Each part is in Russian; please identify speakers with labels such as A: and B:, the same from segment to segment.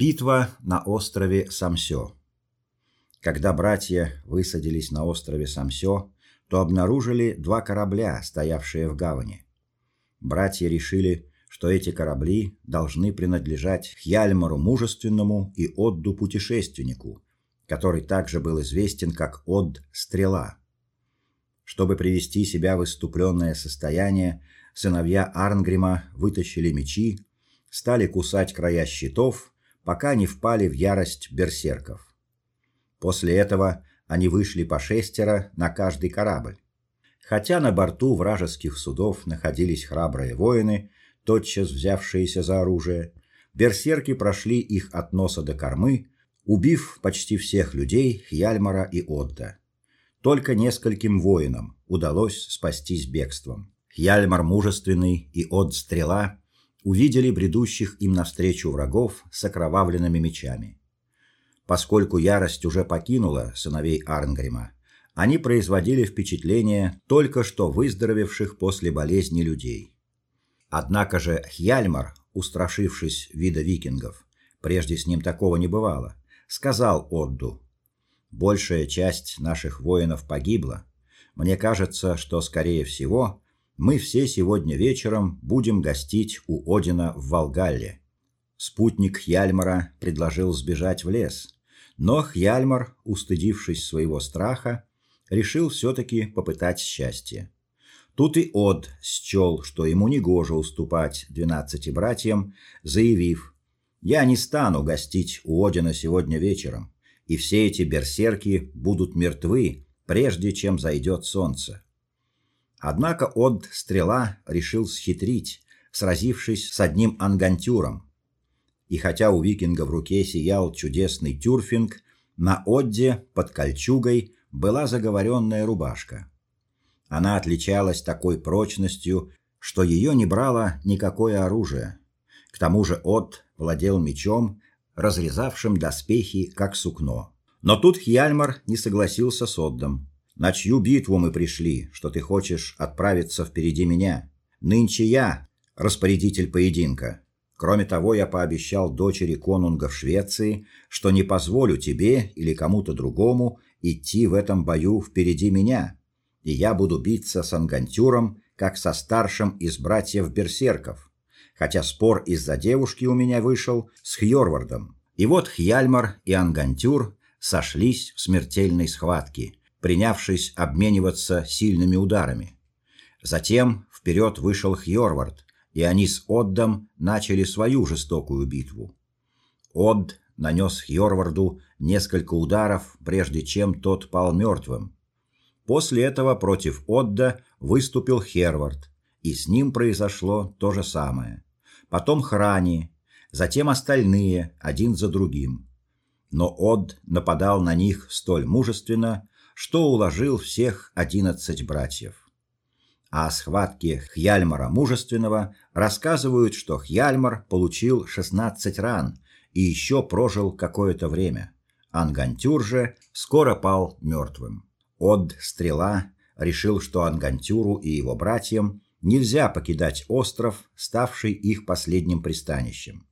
A: Битва на острове Самсё. Когда братья высадились на острове Самсё, то обнаружили два корабля, стоявшие в гавани. Братья решили, что эти корабли должны принадлежать Хьяльмару мужественному и Одду путешественнику, который также был известен как Одд Стрела. Чтобы привести себя в иступленное состояние, сыновья Арнгрима вытащили мечи, стали кусать края щитов пока не впали в ярость берсерков. После этого они вышли по шестеро на каждый корабль. Хотя на борту вражеских судов находились храбрые воины, тотчас взявшиеся за оружие, берсерки прошли их от носа до кормы, убив почти всех людей Хьяльмара и Отда. Только нескольким воинам удалось спастись бегством. Хьяльмар мужественный и Од стрела увидели бредущих им навстречу врагов с окровавленными мечами. Поскольку ярость уже покинула сыновей Арнгрима, они производили впечатление только что выздоровевших после болезни людей. Однако же Хьяльмар, устрашившись вида викингов, прежде с ним такого не бывало, сказал Одду: "Большая часть наших воинов погибла. Мне кажется, что скорее всего мы все сегодня вечером будем гостить у Одина в Волгалле. Спутник Хьяльмара предложил сбежать в лес, но Хьяльмар, устыдившись своего страха, решил все таки попытать счастье. Тут и Од счел, что ему негоже уступать двенадцати братьям, заявив: "Я не стану гостить у Одина сегодня вечером, и все эти берсерки будут мертвы, прежде чем зайдет солнце". Однако Од Стрела решил схитрить, сразившись с одним ангантюром. И хотя у викинга в руке сиял чудесный тюрфинг, на Одде под кольчугой была заговоренная рубашка. Она отличалась такой прочностью, что ее не брало никакое оружие. К тому же Од владел мечом, разрезавшим доспехи как сукно. Но тут Хьяльмар не согласился с Оддом. На чью битву мы пришли, что ты хочешь отправиться впереди меня? Нынче я распорядитель поединка. Кроме того, я пообещал дочери конунга в Швеции, что не позволю тебе или кому-то другому идти в этом бою впереди меня, и я буду биться с Ангантюром, как со старшим из братьев берсерков. Хотя спор из-за девушки у меня вышел с Хьорвардом. И вот Хьяльмар и Ангантюр сошлись в смертельной схватке принявшись обмениваться сильными ударами. Затем вперед вышел Хьорвард, и они с Оддом начали свою жестокую битву. Одд нанес Хьорварду несколько ударов, прежде чем тот пал мертвым. После этого против Одда выступил Хервард, и с ним произошло то же самое. Потом Храни, затем остальные, один за другим. Но Одд нападал на них столь мужественно, что уложил всех одиннадцать братьев. А о схватке Хьяльмара мужественного рассказывают, что Хьяльмар получил шестнадцать ран и еще прожил какое-то время. Ангантюр же скоро пал мертвым. Од Стрела решил, что Ангантюру и его братьям нельзя покидать остров, ставший их последним пристанищем.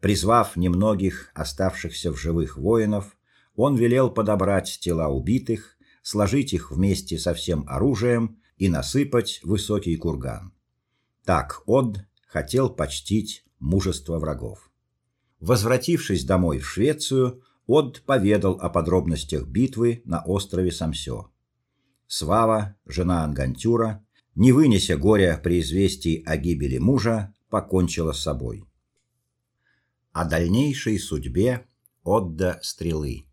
A: Призвав немногих оставшихся в живых воинов, он велел подобрать тела убитых, сложить их вместе со всем оружием и насыпать высокий курган. Так Од хотел почтить мужество врагов. Возвратившись домой в Швецию, Од поведал о подробностях битвы на острове Самсё. Свава, жена Ангантюра, не вынеся горя при известии о гибели мужа, покончила с собой. О дальнейшей судьбе Отда Стрелы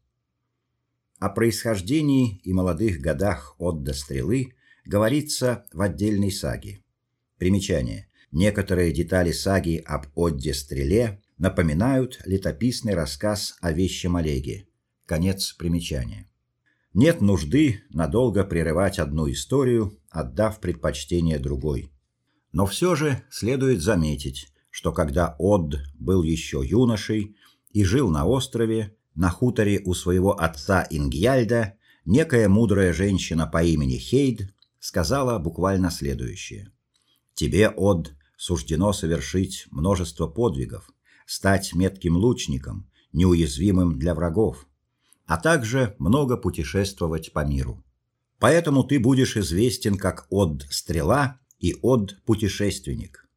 A: о происхождении и молодых годах Отда Стрелы говорится в отдельной саге. Примечание: некоторые детали саги об Отде Стреле напоминают летописный рассказ о вещем Олеге. Конец примечания. Нет нужды надолго прерывать одну историю, отдав предпочтение другой. Но все же следует заметить, что когда Од был еще юношей и жил на острове, на хуторе у своего отца Ингьяльда некая мудрая женщина по имени Хейд сказала буквально следующее: "Тебе, Од, суждено совершить множество подвигов, стать метким лучником, неуязвимым для врагов, а также много путешествовать по миру. Поэтому ты будешь известен как Од Стрела и Од Путешественник.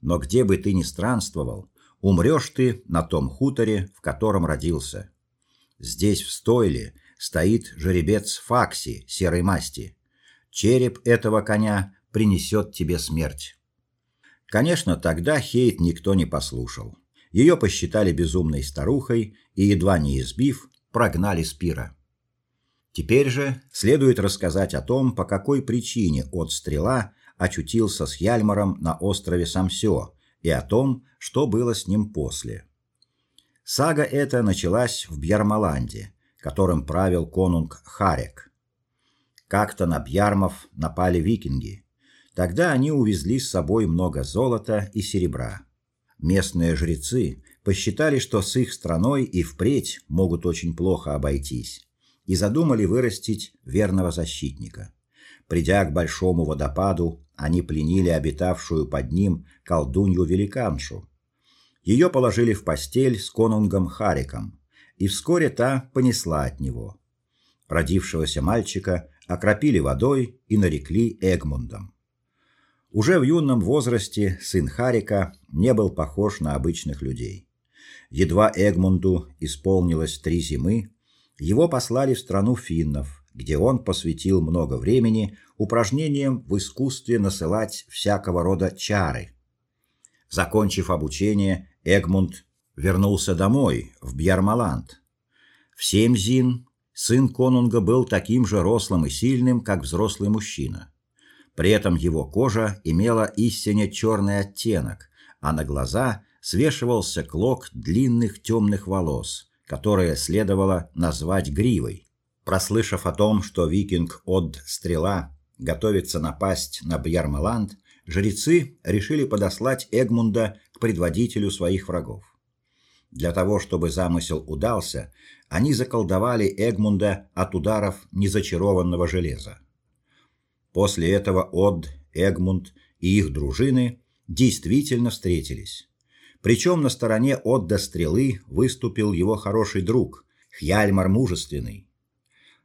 A: Но где бы ты ни странствовал, умрешь ты на том хуторе, в котором родился. Здесь в стойле стоит жеребец Факси серой масти. Череп этого коня принесет тебе смерть. Конечно, тогда Хейт никто не послушал. Ее посчитали безумной старухой и едва не избив, прогнали с пира. Теперь же следует рассказать о том, по какой причине от стрела очутился с Яльмаром на острове Самсё, и о том, что было с ним после. Сага эта началась в Бьярмаланде, которым правил конунг Харек. Как-то на бьярмов напали викинги. Тогда они увезли с собой много золота и серебра. Местные жрецы посчитали, что с их страной и впредь могут очень плохо обойтись, и задумали вырастить верного защитника. Придя к большому водопаду, они пленили обитавшую под ним колдунью-великаншу. Ее положили в постель с конунгом Хариком, и вскоре та понесла от него. Родившегося мальчика окропили водой и нарекли Эгмундом. Уже в юном возрасте сын Харика не был похож на обычных людей. Едва Эгмунду исполнилось три зимы, его послали в страну финнов, где он посвятил много времени упражнениям в искусстве насылать всякого рода чары. Закончив обучение, Эгмунд вернулся домой, в Бьярмаланд. В семь зин сын конунга был таким же рослым и сильным, как взрослый мужчина. При этом его кожа имела истинно черный оттенок, а на глаза свешивался клок длинных темных волос, которые следовало назвать гривой. Прослышав о том, что викинг Од Стрела готовится напасть на Бьярмаланд, жрецы решили подослать Эгмунда к предводителю своих врагов. Для того, чтобы замысел удался, они заколдовали Эгмунда от ударов незачарованного железа. После этого Од, Эгмунд и их дружины действительно встретились. Причем на стороне Отда Стрелы выступил его хороший друг Хьяльмар Мужественный.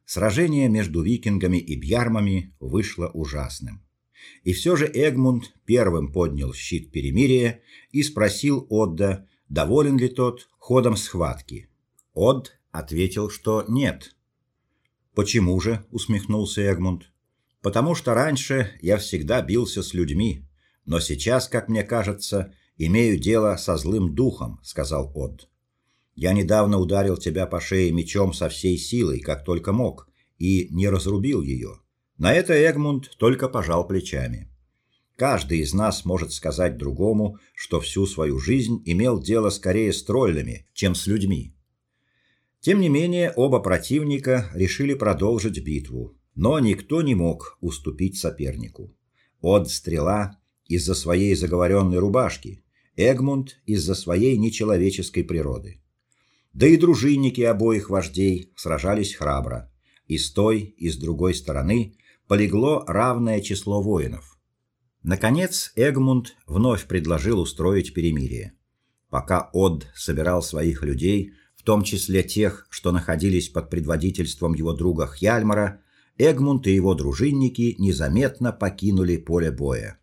A: Сражение между викингами и бьярмами вышло ужасным. И все же Эгмунд первым поднял щит перемирия и спросил Отда, доволен ли тот ходом схватки. Од ответил, что нет. Почему же, усмехнулся Эгмунд потому что раньше я всегда бился с людьми, но сейчас, как мне кажется, имею дело со злым духом, сказал Од. Я недавно ударил тебя по шее мечом со всей силой, как только мог, и не разрубил ее. На это Эгмунд только пожал плечами. Каждый из нас может сказать другому, что всю свою жизнь имел дело скорее с троллями, чем с людьми. Тем не менее, оба противника решили продолжить битву, но никто не мог уступить сопернику. Од стрела из-за своей заговоренной рубашки, Эгмунд из-за своей нечеловеческой природы. Да и дружинники обоих вождей сражались храбро, и с той, и с другой стороны полегло равное число воинов. Наконец Эгмунд вновь предложил устроить перемирие. Пока Од собирал своих людей, в том числе тех, что находились под предводительством его друга Хьяльмара, Эгмунд и его дружинники незаметно покинули поле боя.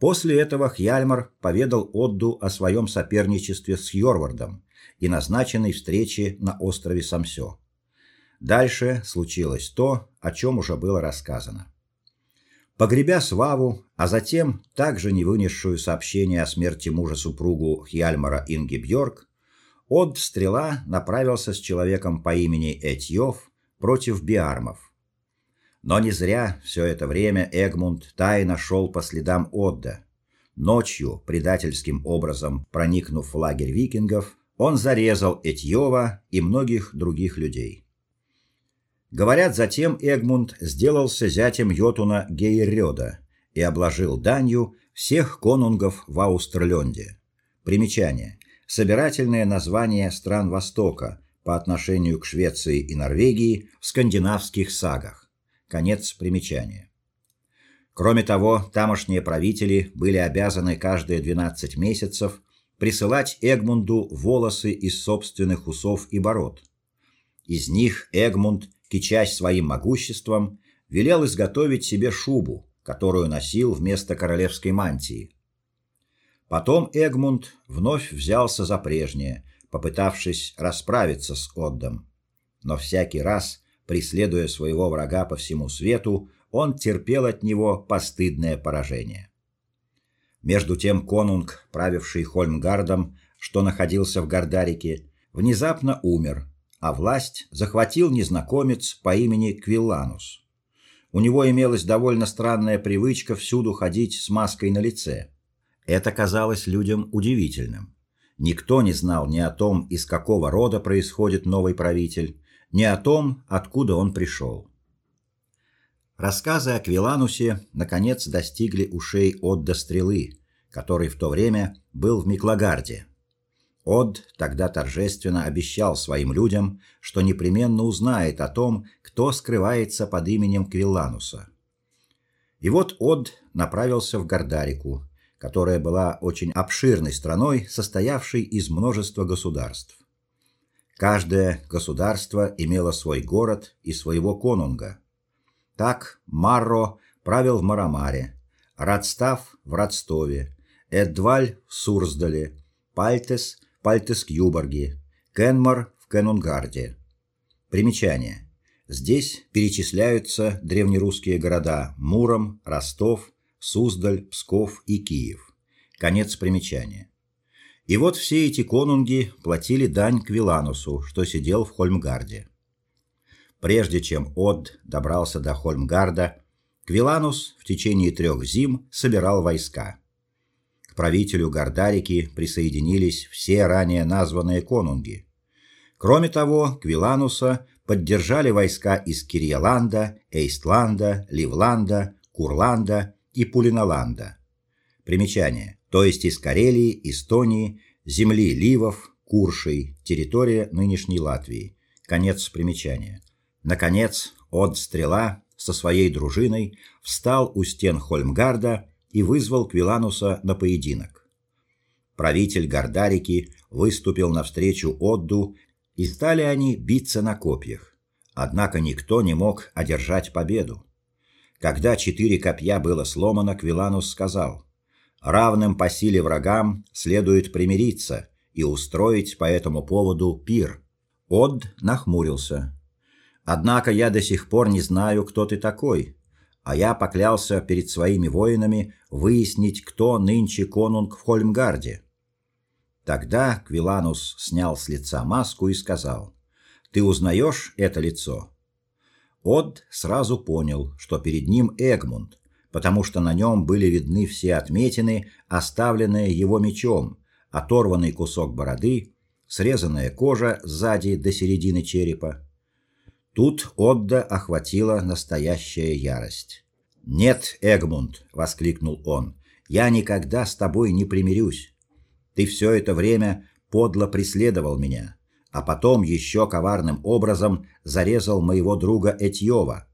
A: После этого Хьяльмар поведал Одду о своем соперничестве с Йорвардом и назначенной встрече на острове Самсё. Дальше случилось то, о чем уже было рассказано. Погребя Сваву, а затем также не вынесшую сообщение о смерти мужа супругу Хьяльмара Инги Бьорк, Од Стрела направился с человеком по имени Этьёв против биармов. Но не зря все это время Эгмунд тайно шел по следам Отда. Ночью, предательским образом проникнув в лагерь викингов, он зарезал Этьёва и многих других людей. Говорят, затем Эгмунд сделался зятем Йотуна Гейрёда и обложил данью всех конунгов в Аустерлёнде. Примечание: собирательное название стран Востока по отношению к Швеции и Норвегии в скандинавских сагах. Конец примечания. Кроме того, тамошние правители были обязаны каждые 12 месяцев присылать Эгмунду волосы из собственных усов и бород. Из них Эгмунд, кичась своим могуществом, велел изготовить себе шубу, которую носил вместо королевской мантии. Потом Эгмунд вновь взялся за прежнее, попытавшись расправиться с Оддом. Но всякий раз, преследуя своего врага по всему свету, он терпел от него постыдное поражение. Между тем конунг, правивший Хольмгардом, что находился в Гардарике, внезапно умер, а власть захватил незнакомец по имени Квилланус. У него имелась довольно странная привычка всюду ходить с маской на лице. Это казалось людям удивительным. Никто не знал ни о том, из какого рода происходит новый правитель, ни о том, откуда он пришел. Рассказы о Квиланусе наконец достигли ушей Отда Стрелы, который в то время был в Миклагарде. Од тогда торжественно обещал своим людям, что непременно узнает о том, кто скрывается под именем Квиллануса. И вот Од направился в Гардарику, которая была очень обширной страной, состоявшей из множества государств. Каждое государство имело свой город и своего конунга. Так Марро правил в Марамаре, Радстав в Радстове, Эдваль в Сурсдале, Пальтес Пальтес-Кьюборге, Кенмар в Кенунгарде. Примечание. Здесь перечисляются древнерусские города Муром, Ростов, Суздаль, Псков и Киев. Конец примечания. И вот все эти конунги платили дань Квиланусу, что сидел в Хольмгарде. Прежде чем Од добрался до Хольмгарда, Квиланус в течение трех зим собирал войска. К правителю Гардарики присоединились все ранее названные конунги. Кроме того, Квилануса поддержали войска из Кирьяланда, Эйстланда, Ливланда, Курланда и Пулиналанда. Примечание: то есть из Карелии, Эстонии, земли ливов, Куршей, территория нынешней Латвии. Конец примечания. Наконец, Од Стрела со своей дружиной встал у стен Хольмгарда и вызвал Квилануса на поединок. Правитель Гардарики выступил навстречу Одду, и стали они биться на копьях. Однако никто не мог одержать победу. Когда четыре копья было сломано, Квиланус сказал: "Равным по силе врагам следует примириться и устроить по этому поводу пир". Од нахмурился. "Однако я до сих пор не знаю, кто ты такой, а я поклялся перед своими воинами выяснить, кто нынче конунг в Хольмгарде". Тогда Квиланус снял с лица маску и сказал: "Ты узнаешь это лицо?" Од сразу понял, что перед ним Эгмунд, потому что на нем были видны все отметины, оставленные его мечом, оторванный кусок бороды, срезанная кожа сзади до середины черепа. Тут Одда охватила настоящая ярость. "Нет, Эгмунд", воскликнул он. "Я никогда с тобой не примирюсь. Ты все это время подло преследовал меня а потом еще коварным образом зарезал моего друга Этьёва.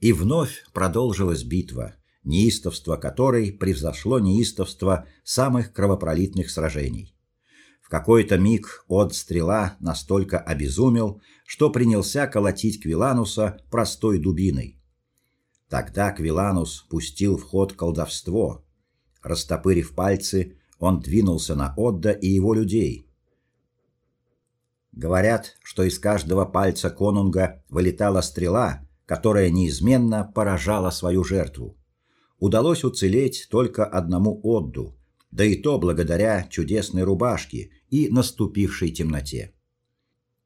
A: И вновь продолжилась битва, неистовство которой превзошло неистовство самых кровопролитных сражений. В какой-то миг от стрела настолько обезумел, что принялся колотить Квилануса простой дубиной. Тогда Квиланус пустил в ход колдовство. Растопырив пальцы, он двинулся на Отда и его людей, Говорят, что из каждого пальца конунга вылетала стрела, которая неизменно поражала свою жертву. Удалось уцелеть только одному Одду, да и то благодаря чудесной рубашке и наступившей темноте.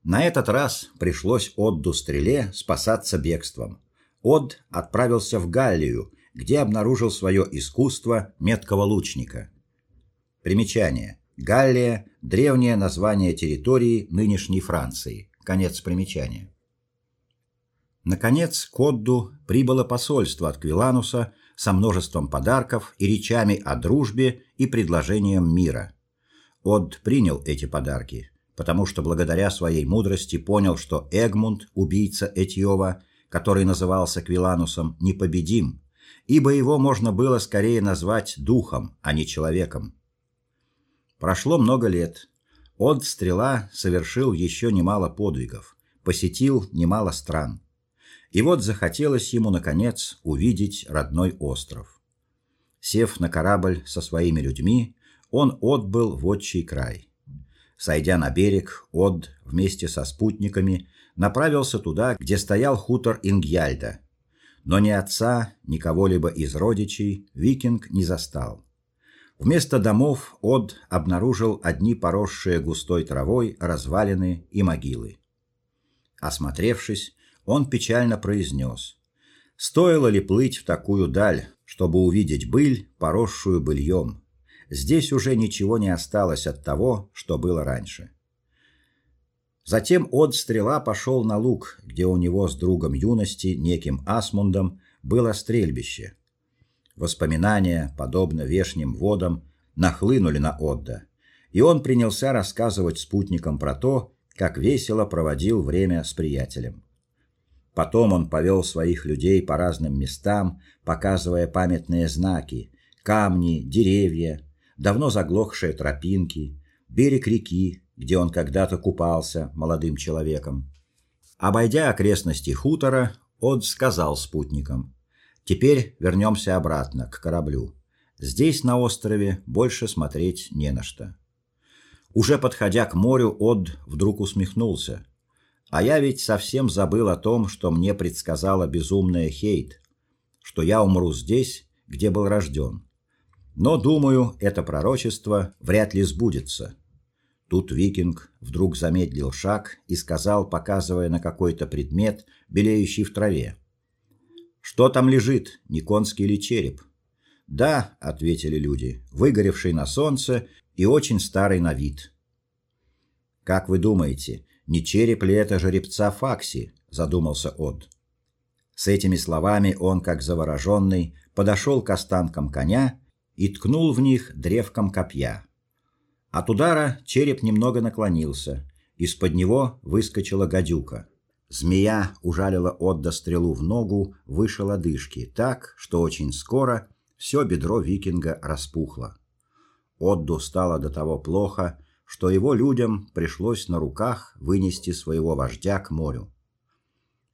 A: На этот раз пришлось Одду стреле спасаться бегством. Од отправился в Галлию, где обнаружил свое искусство меткого лучника. Примечание: Галлия древнее название территории нынешней Франции. Конец примечания. Наконец, к Одду прибыло посольство от Квилануса со множеством подарков и речами о дружбе и предложением мира. Од принял эти подарки, потому что благодаря своей мудрости понял, что Эгмунд, убийца Этьёва, который назывался Квиланусом, непобедим, ибо его можно было скорее назвать духом, а не человеком. Прошло много лет. Од Стрела совершил еще немало подвигов, посетил немало стран. И вот захотелось ему наконец увидеть родной остров. Сев на корабль со своими людьми, он отбыл в отчий край. Сойдя на берег, Од вместе со спутниками направился туда, где стоял хутор Ингьяльда. Но ни отца, ни кого-либо из родичей викинг не застал. Вместо домов Од обнаружил одни поросшие густой травой развалины и могилы. Осмотревшись, он печально произнес: "Стоило ли плыть в такую даль, чтобы увидеть быль, поросшую быльем? Здесь уже ничего не осталось от того, что было раньше". Затем Од Стрела пошел на луг, где у него с другом юности, неким Асмундом, было стрельбище. Воспоминания, подобно вешним водам, нахлынули на Одда, и он принялся рассказывать спутникам про то, как весело проводил время с приятелем. Потом он повел своих людей по разным местам, показывая памятные знаки: камни, деревья, давно заглохшие тропинки, берег реки, где он когда-то купался молодым человеком. Обойдя окрестности хутора, Од сказал спутникам: Теперь вернемся обратно к кораблю. Здесь на острове больше смотреть не на что. Уже подходя к морю, Од вдруг усмехнулся. А я ведь совсем забыл о том, что мне предсказала безумная Хейт, что я умру здесь, где был рожден. Но, думаю, это пророчество вряд ли сбудется. Тут викинг вдруг замедлил шаг и сказал, показывая на какой-то предмет, белеющий в траве: что там лежит, не конский ли череп? Да, ответили люди. Выгоревший на солнце и очень старый на вид. Как вы думаете, не череп ли это жеребца Факси? задумался Од. С этими словами он, как завороженный, подошел к останкам коня и ткнул в них древком копья. От удара череп немного наклонился, из-под него выскочила гадюка. Змея ужалила Отда стрелу в ногу выше лодыжки, так, что очень скоро все бедро викинга распухло. Отду стало до того плохо, что его людям пришлось на руках вынести своего вождя к морю.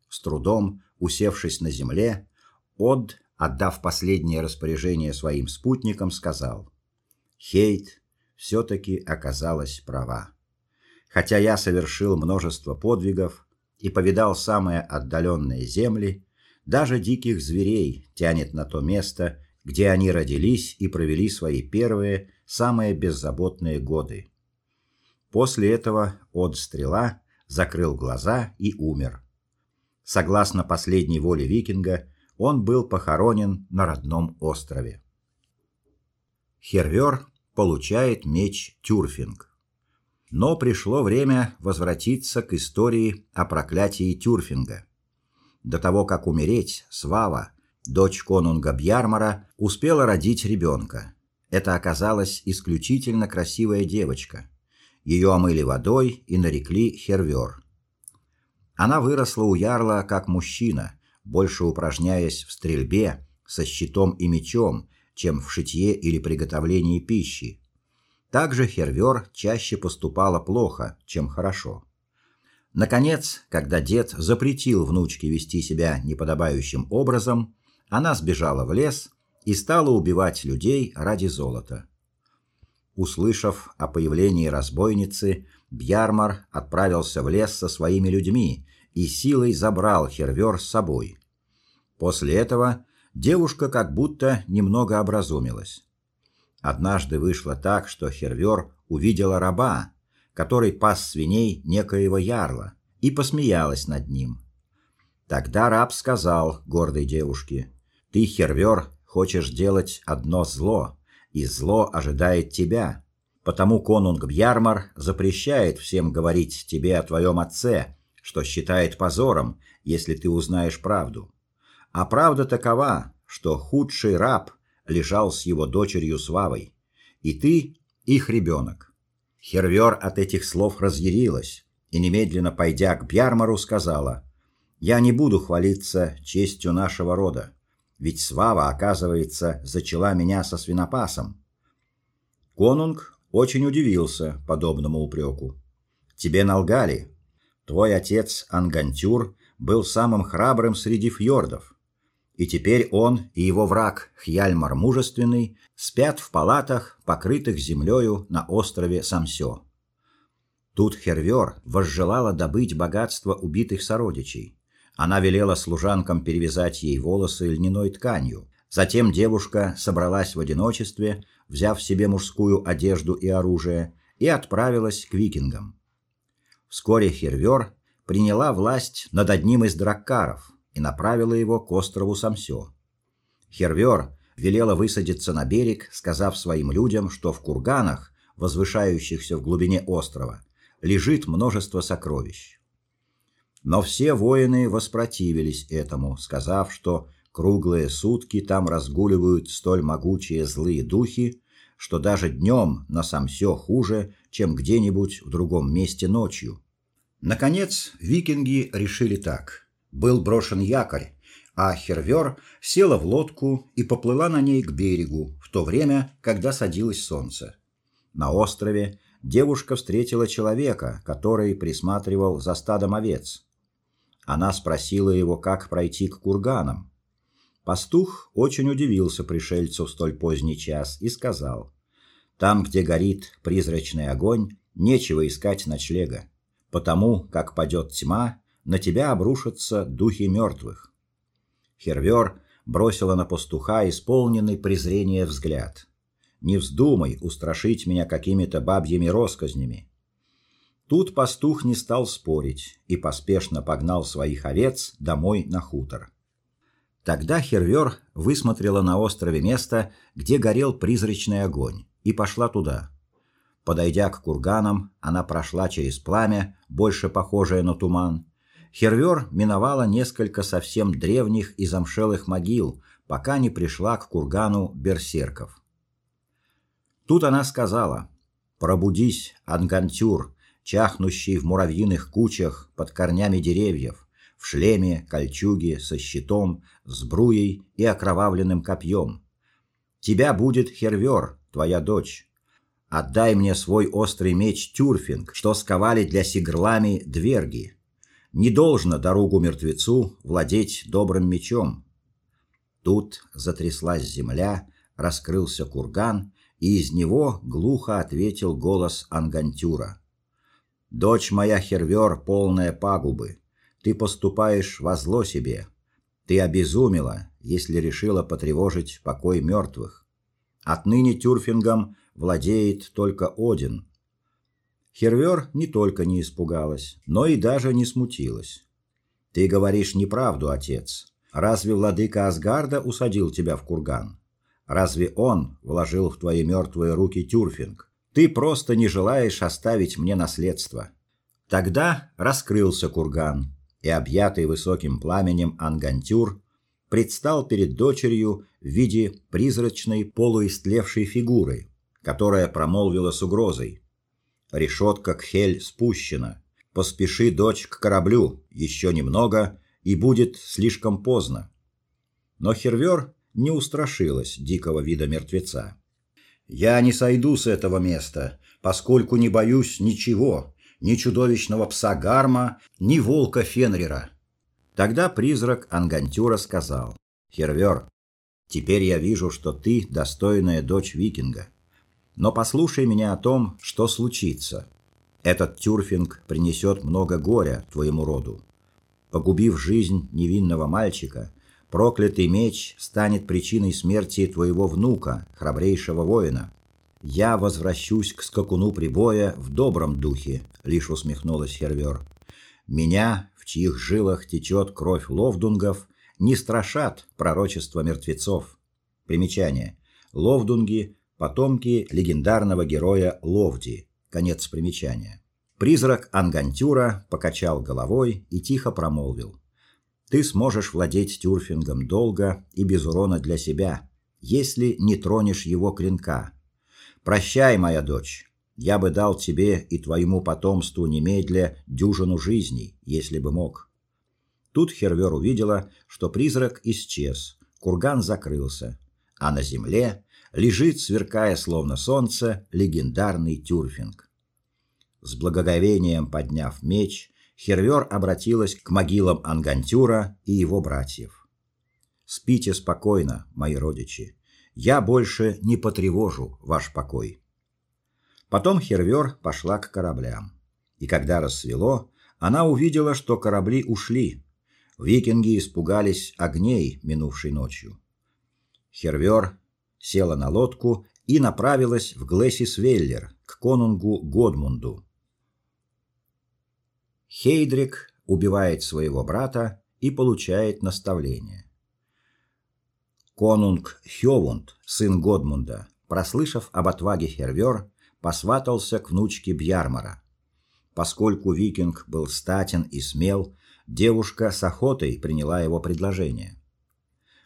A: С трудом усевшись на земле, Од, отдав последнее распоряжение своим спутникам, сказал: "Хейт все таки оказалась права. Хотя я совершил множество подвигов, и повидал самые отдаленные земли, даже диких зверей тянет на то место, где они родились и провели свои первые, самые беззаботные годы. После этого от стрела закрыл глаза и умер. Согласно последней воле викинга, он был похоронен на родном острове. Хервер получает меч Тюрфинг. Но пришло время возвратиться к истории о проклятии Тюрфинга. До того, как умереть, Свава, дочь конунга Бьярмара, успела родить ребенка. Это оказалась исключительно красивая девочка. Ее омыли водой и нарекли Хервер. Она выросла у ярла как мужчина, больше упражняясь в стрельбе со щитом и мечом, чем в шитье или приготовлении пищи. Также Хервер чаще поступала плохо, чем хорошо. Наконец, когда дед запретил внучке вести себя неподобающим образом, она сбежала в лес и стала убивать людей ради золота. Услышав о появлении разбойницы, Бьярмар отправился в лес со своими людьми и силой забрал Хервер с собой. После этого девушка как будто немного образумилась. Однажды вышло так, что Хервер увидела раба, который пас свиней некоего ярла, и посмеялась над ним. Тогда раб сказал гордой девушке: "Ты, Хервер, хочешь делать одно зло, и зло ожидает тебя. Потому конунг Бьярмар запрещает всем говорить тебе о твоем отце, что считает позором, если ты узнаешь правду. А правда такова, что худший раб лежал с его дочерью Свавой, и ты их ребенок. Хервер от этих слов разъярилась и немедленно пойдя к Бьярмару сказала: "Я не буду хвалиться честью нашего рода, ведь Свава, оказывается, зачала меня со свинопасом". Конунг очень удивился подобному упреку. Тебе налгали. Твой отец Ангантюр был самым храбрым среди фьордов. И теперь он и его враг Хьяльмар мужественный спят в палатах, покрытых землею на острове Самсё. Тут Хервер возжелала добыть богатство убитых сородичей. Она велела служанкам перевязать ей волосы льняной тканью. Затем девушка собралась в одиночестве, взяв себе мужскую одежду и оружие, и отправилась к викингам. Вскоре Хервер приняла власть над одним из драккаров и направила его к острову Самсё. Хервер велела высадиться на берег, сказав своим людям, что в курганах, возвышающихся в глубине острова, лежит множество сокровищ. Но все воины воспротивились этому, сказав, что круглые сутки там разгуливают столь могучие злые духи, что даже днем на Самсё хуже, чем где-нибудь в другом месте ночью. Наконец, викинги решили так: был брошен якорь, а Хервер села в лодку и поплыла на ней к берегу в то время, когда садилось солнце. На острове девушка встретила человека, который присматривал за стадом овец. Она спросила его, как пройти к курганам. Пастух очень удивился пришельцу в столь поздний час и сказал: "Там, где горит призрачный огонь, нечего искать ночлега, потому как падет тьма, на тебя обрушатся духи мертвых». Хервер бросила на пастуха исполненный презрения взгляд. Не вздумай устрашить меня какими-то бабьими россказнями. Тут пастух не стал спорить и поспешно погнал своих овец домой на хутор. Тогда Хервер высмотрела на острове место, где горел призрачный огонь, и пошла туда. Подойдя к курганам, она прошла через пламя, больше похожее на туман. Хервер миновала несколько совсем древних и замшелых могил, пока не пришла к кургану берсерков. Тут она сказала: "Пробудись, Ангантюр, чахнущий в муравьиных кучах под корнями деревьев, в шлеме, кольчуге, со щитом, с бруей и окровавленным копьем. Тебя будет Хервер, твоя дочь. Отдай мне свой острый меч Тюрфинг, что сковали для сигрлами дверги. Не должно дорогу мертвецу владеть добрым мечом". Тут затряслась земля, раскрылся курган, и из него глухо ответил голос Ангантюра. Дочь моя Хервер, полная пагубы. Ты поступаешь во зло себе. Ты обезумела, если решила потревожить покой мертвых. Отныне Тюрфингом владеет только Один. Хервер не только не испугалась, но и даже не смутилась. Ты говоришь неправду, отец. Разве владыка Асгарда усадил тебя в курган? Разве он вложил в твои мертвые руки тюрфинг? Ты просто не желаешь оставить мне наследство. Тогда раскрылся курган, и объятый высоким пламенем Ангантюр предстал перед дочерью в виде призрачной полуистлевшей фигуры, которая промолвила с угрозой: "Решетка Кхель спущена. Поспеши, дочь, к кораблю, еще немного, и будет слишком поздно". Но Хервер не устрашилась дикого вида мертвеца. Я не сойду с этого места, поскольку не боюсь ничего, ни чудовищного пса Гарма, ни волка Фенрира. Тогда призрак Ангантюра сказал: "Хервер, теперь я вижу, что ты достойная дочь викинга. Но послушай меня о том, что случится. Этот тюрфинг принесет много горя твоему роду. Погубив жизнь невинного мальчика, Проклятый меч станет причиной смерти твоего внука, храбрейшего воина. Я возвращусь к скакуну прибоя в добром духе, лишь усмехнулась Хервер. Меня, в чьих жилах течет кровь ловдунгов, не страшат пророчества мертвецов. Примечание: ловдунги потомки легендарного героя Ловди. Конец примечания. Призрак Ангантюра покачал головой и тихо промолвил: ты сможешь владеть тюрфингом долго и без урона для себя, если не тронешь его клинка. Прощай, моя дочь. Я бы дал тебе и твоему потомству немедля дюжину жизней, если бы мог. Тут Хервер увидела, что призрак исчез. Курган закрылся, а на земле лежит, сверкая словно солнце, легендарный Тюрфинг. С благоговением подняв меч, Хервер обратилась к могилам Ангантюра и его братьев. Спите спокойно, мои родичи. Я больше не потревожу ваш покой. Потом Хервер пошла к кораблям. И когда рассвело, она увидела, что корабли ушли. Викинги испугались огней минувшей ночью. Хервер села на лодку и направилась в Глэсисвеллер к конунгу Годмунду. Хейдрик убивает своего брата и получает наставление. Конунг Хёвунд, сын Годмунда, прослышав об отваге Хервер, посватался к внучке Бьярмара. Поскольку викинг был статен и смел, девушка с охотой приняла его предложение.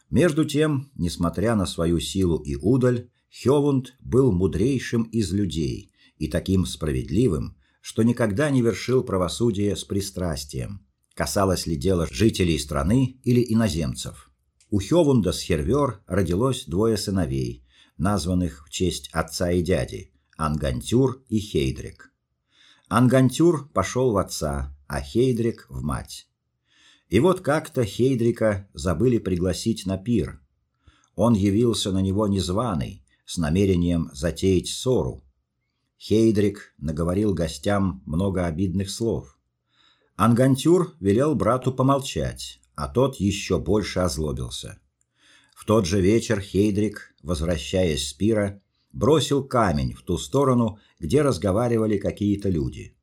A: Между тем, несмотря на свою силу и удаль, Хёвунд был мудрейшим из людей и таким справедливым, что никогда не вершил правосудие с пристрастием. Касалось ли дело жителей страны или иноземцев. У Хёвунда с Хервер родилось двое сыновей, названных в честь отца и дяди Ангантюр и Хейдрик. Ангантюр пошел в отца, а Хейдрик в мать. И вот как-то Хейдрика забыли пригласить на пир. Он явился на него незваный, с намерением затеять ссору. Хейдрик наговорил гостям много обидных слов. Ангантюр велел брату помолчать, а тот еще больше озлобился. В тот же вечер Хейдрик, возвращаясь с пира, бросил камень в ту сторону, где разговаривали какие-то люди.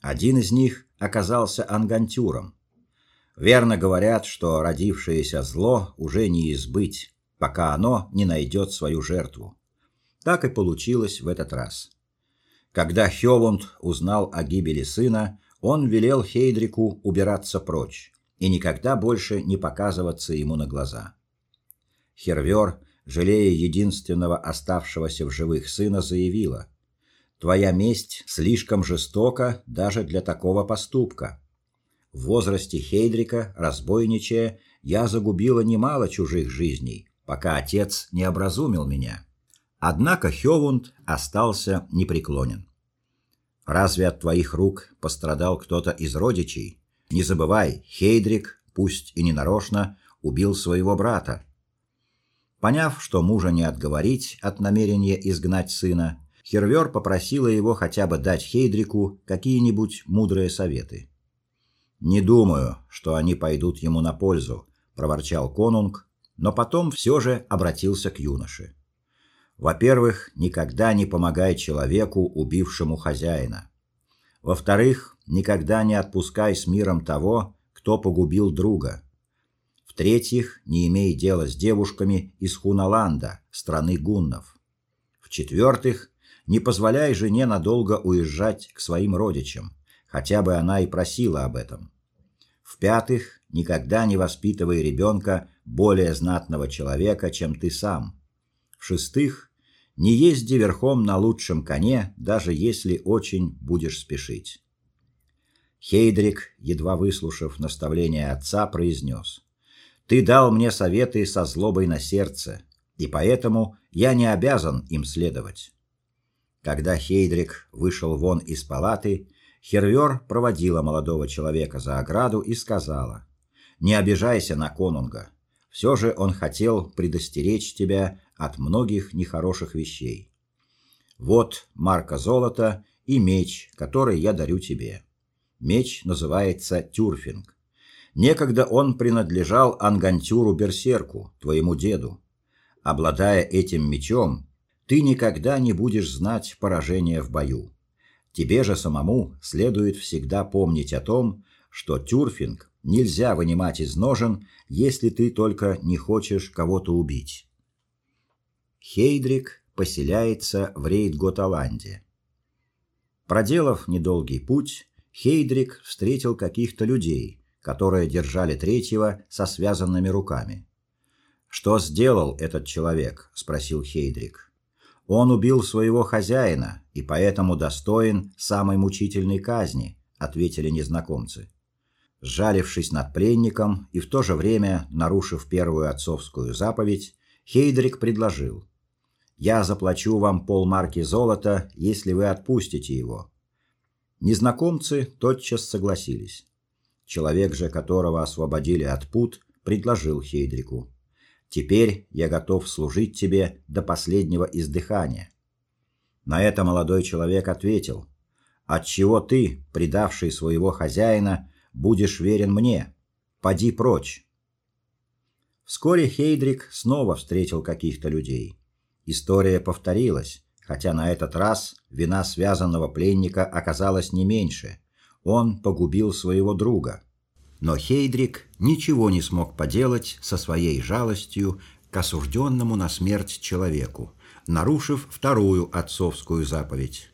A: Один из них оказался ангантюром. Верно говорят, что родившееся зло уже не избыть, пока оно не найдет свою жертву. Так и получилось в этот раз. Когда Хёвунд узнал о гибели сына, он велел Хейдрику убираться прочь и никогда больше не показываться ему на глаза. Хервер, жалея единственного оставшегося в живых сына, заявила: "Твоя месть слишком жестока даже для такого поступка. В возрасте Хейдрика, разбойничая, я загубила немало чужих жизней, пока отец не образумил меня". Однако Хёвунд остался непреклонен. Разве от твоих рук пострадал кто-то из родичей? Не забывай, Хейдрик, пусть и не нарочно, убил своего брата. Поняв, что мужа не отговорить от намерения изгнать сына, Хервер попросила его хотя бы дать Хейдрику какие-нибудь мудрые советы. Не думаю, что они пойдут ему на пользу, проворчал конунг, но потом все же обратился к юноше. Во-первых, никогда не помогай человеку, убившему хозяина. Во-вторых, никогда не отпускай с миром того, кто погубил друга. В-третьих, не имей дела с девушками из Хуналанда, страны гуннов. В-четвертых, не позволяй жене надолго уезжать к своим родичам, хотя бы она и просила об этом. В-пятых, никогда не воспитывай ребенка более знатного человека, чем ты сам. В-шестых, не езди верхом на лучшем коне, даже если очень будешь спешить. Хейдрик, едва выслушав наставления отца, произнес: "Ты дал мне советы со злобой на сердце, и поэтому я не обязан им следовать". Когда Хейдрик вышел вон из палаты, Хервер проводила молодого человека за ограду и сказала: "Не обижайся на конунга. Все же он хотел предостеречь тебя от многих нехороших вещей. Вот марка золота и меч, который я дарю тебе. Меч называется Тюрфинг. Некогда он принадлежал Ангантюру Берсерку, твоему деду. Обладая этим мечом, ты никогда не будешь знать поражения в бою. Тебе же самому следует всегда помнить о том, что Тюрфинг нельзя вынимать из ножен, если ты только не хочешь кого-то убить. Хейдрик поселяется в Рейдготаланде. Проделав недолгий путь, Хейдрик встретил каких-то людей, которые держали третьего со связанными руками. Что сделал этот человек? спросил Хейдрик. Он убил своего хозяина и поэтому достоин самой мучительной казни, ответили незнакомцы. Сжалившись над пленником и в то же время нарушив первую отцовскую заповедь, Хейдрик предложил: Я заплачу вам полмарки золота, если вы отпустите его. Незнакомцы тотчас согласились. Человек же, которого освободили от пут, предложил Хейдрику: "Теперь я готов служить тебе до последнего издыхания". На это молодой человек ответил: "От чего ты, предавший своего хозяина, будешь верен мне? Поди прочь". Вскоре Хейдрик снова встретил каких-то людей. История повторилась, хотя на этот раз вина связанного пленника оказалась не меньше. Он погубил своего друга. Но Хейдрик ничего не смог поделать со своей жалостью к осужденному на смерть человеку, нарушив вторую отцовскую заповедь.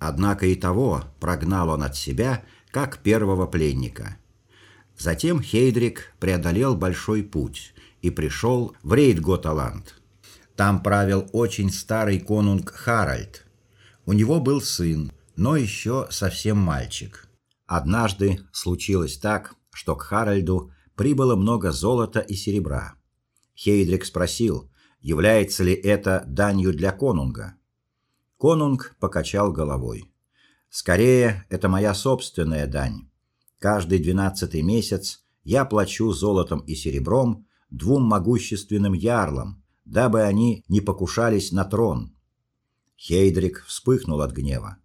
A: Однако и того прогнал он от себя, как первого пленника. Затем Хейдрик преодолел большой путь и пришел в Рейдготаланд. Там правил очень старый конунг Харальд. У него был сын, но еще совсем мальчик. Однажды случилось так, что к Харальду прибыло много золота и серебра. Хейдрик спросил, является ли это данью для конунга. Конунг покачал головой. Скорее, это моя собственная дань. Каждый двенадцатый месяц я плачу золотом и серебром двум могущественным ярлам, дабы они не покушались на трон. Хейдрик вспыхнул от гнева.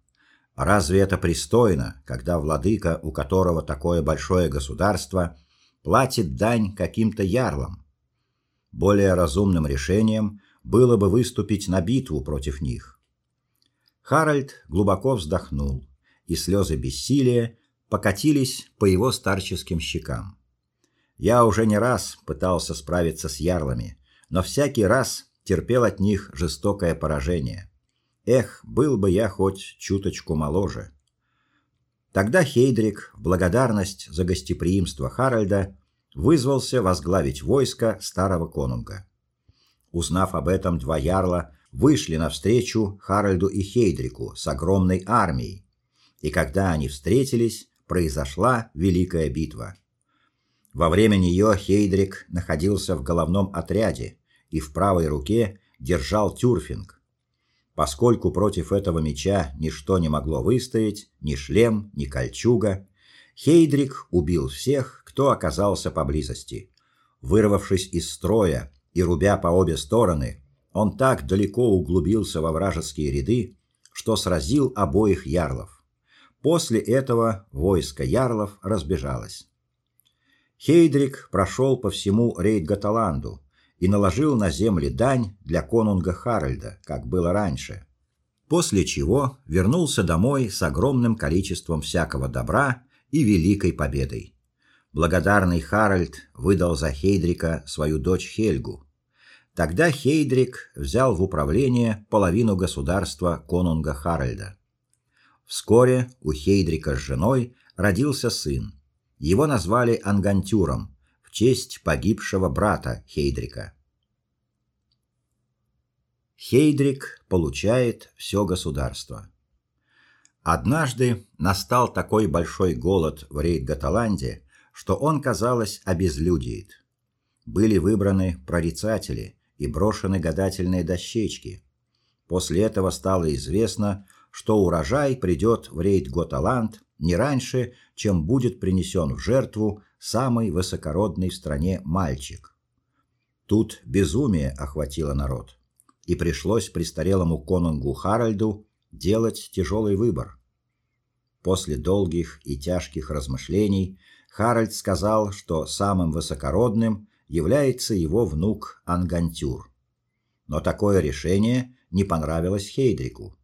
A: Разве это пристойно, когда владыка, у которого такое большое государство, платит дань каким-то ярлам? Более разумным решением было бы выступить на битву против них. Харальд глубоко вздохнул, и слезы бессилия покатились по его старческим щекам. Я уже не раз пытался справиться с ярлами, но всякий раз терпел от них жестокое поражение. Эх, был бы я хоть чуточку моложе. Тогда Хейдрик, в благодарность за гостеприимство Харальда, вызвался возглавить войско старого конунга. Узнав об этом, два ярла вышли навстречу Харальду и Хейдрику с огромной армией. И когда они встретились, произошла великая битва. Во время нее Хейдрик находился в головном отряде и в правой руке держал тюрфинг, Поскольку против этого меча ничто не могло выстоять, ни шлем, ни кольчуга, Хейдрик убил всех, кто оказался поблизости. Вырвавшись из строя и рубя по обе стороны, он так далеко углубился во вражеские ряды, что сразил обоих ярлов. После этого войско ярлов разбежалось. Хейдрик прошел по всему Рейдгаталанду, и наложил на земли дань для конунга Харальда, как было раньше. После чего вернулся домой с огромным количеством всякого добра и великой победой. Благодарный Харальд выдал за Хейдрика свою дочь Хельгу. Тогда Хейдрик взял в управление половину государства конунга Харальда. Вскоре у Хейдрика с женой родился сын. Его назвали Ангантюром, честь погибшего брата Хейдрика. Хейдрик получает все государство. Однажды настал такой большой голод в Рейд-Гаталанде, что он, казалось, обезлюдеет. Были выбраны прорицатели и брошены гадательные дощечки. После этого стало известно, что урожай придет в Рейд-Готаланд не раньше, чем будет принесен в жертву самый высокородный в стране мальчик. Тут безумие охватило народ, и пришлось престарелому конунгу Харальду делать тяжелый выбор. После долгих и тяжких размышлений Харальд сказал, что самым высокородным является его внук Ангантюр. Но такое решение не понравилось Хейдрику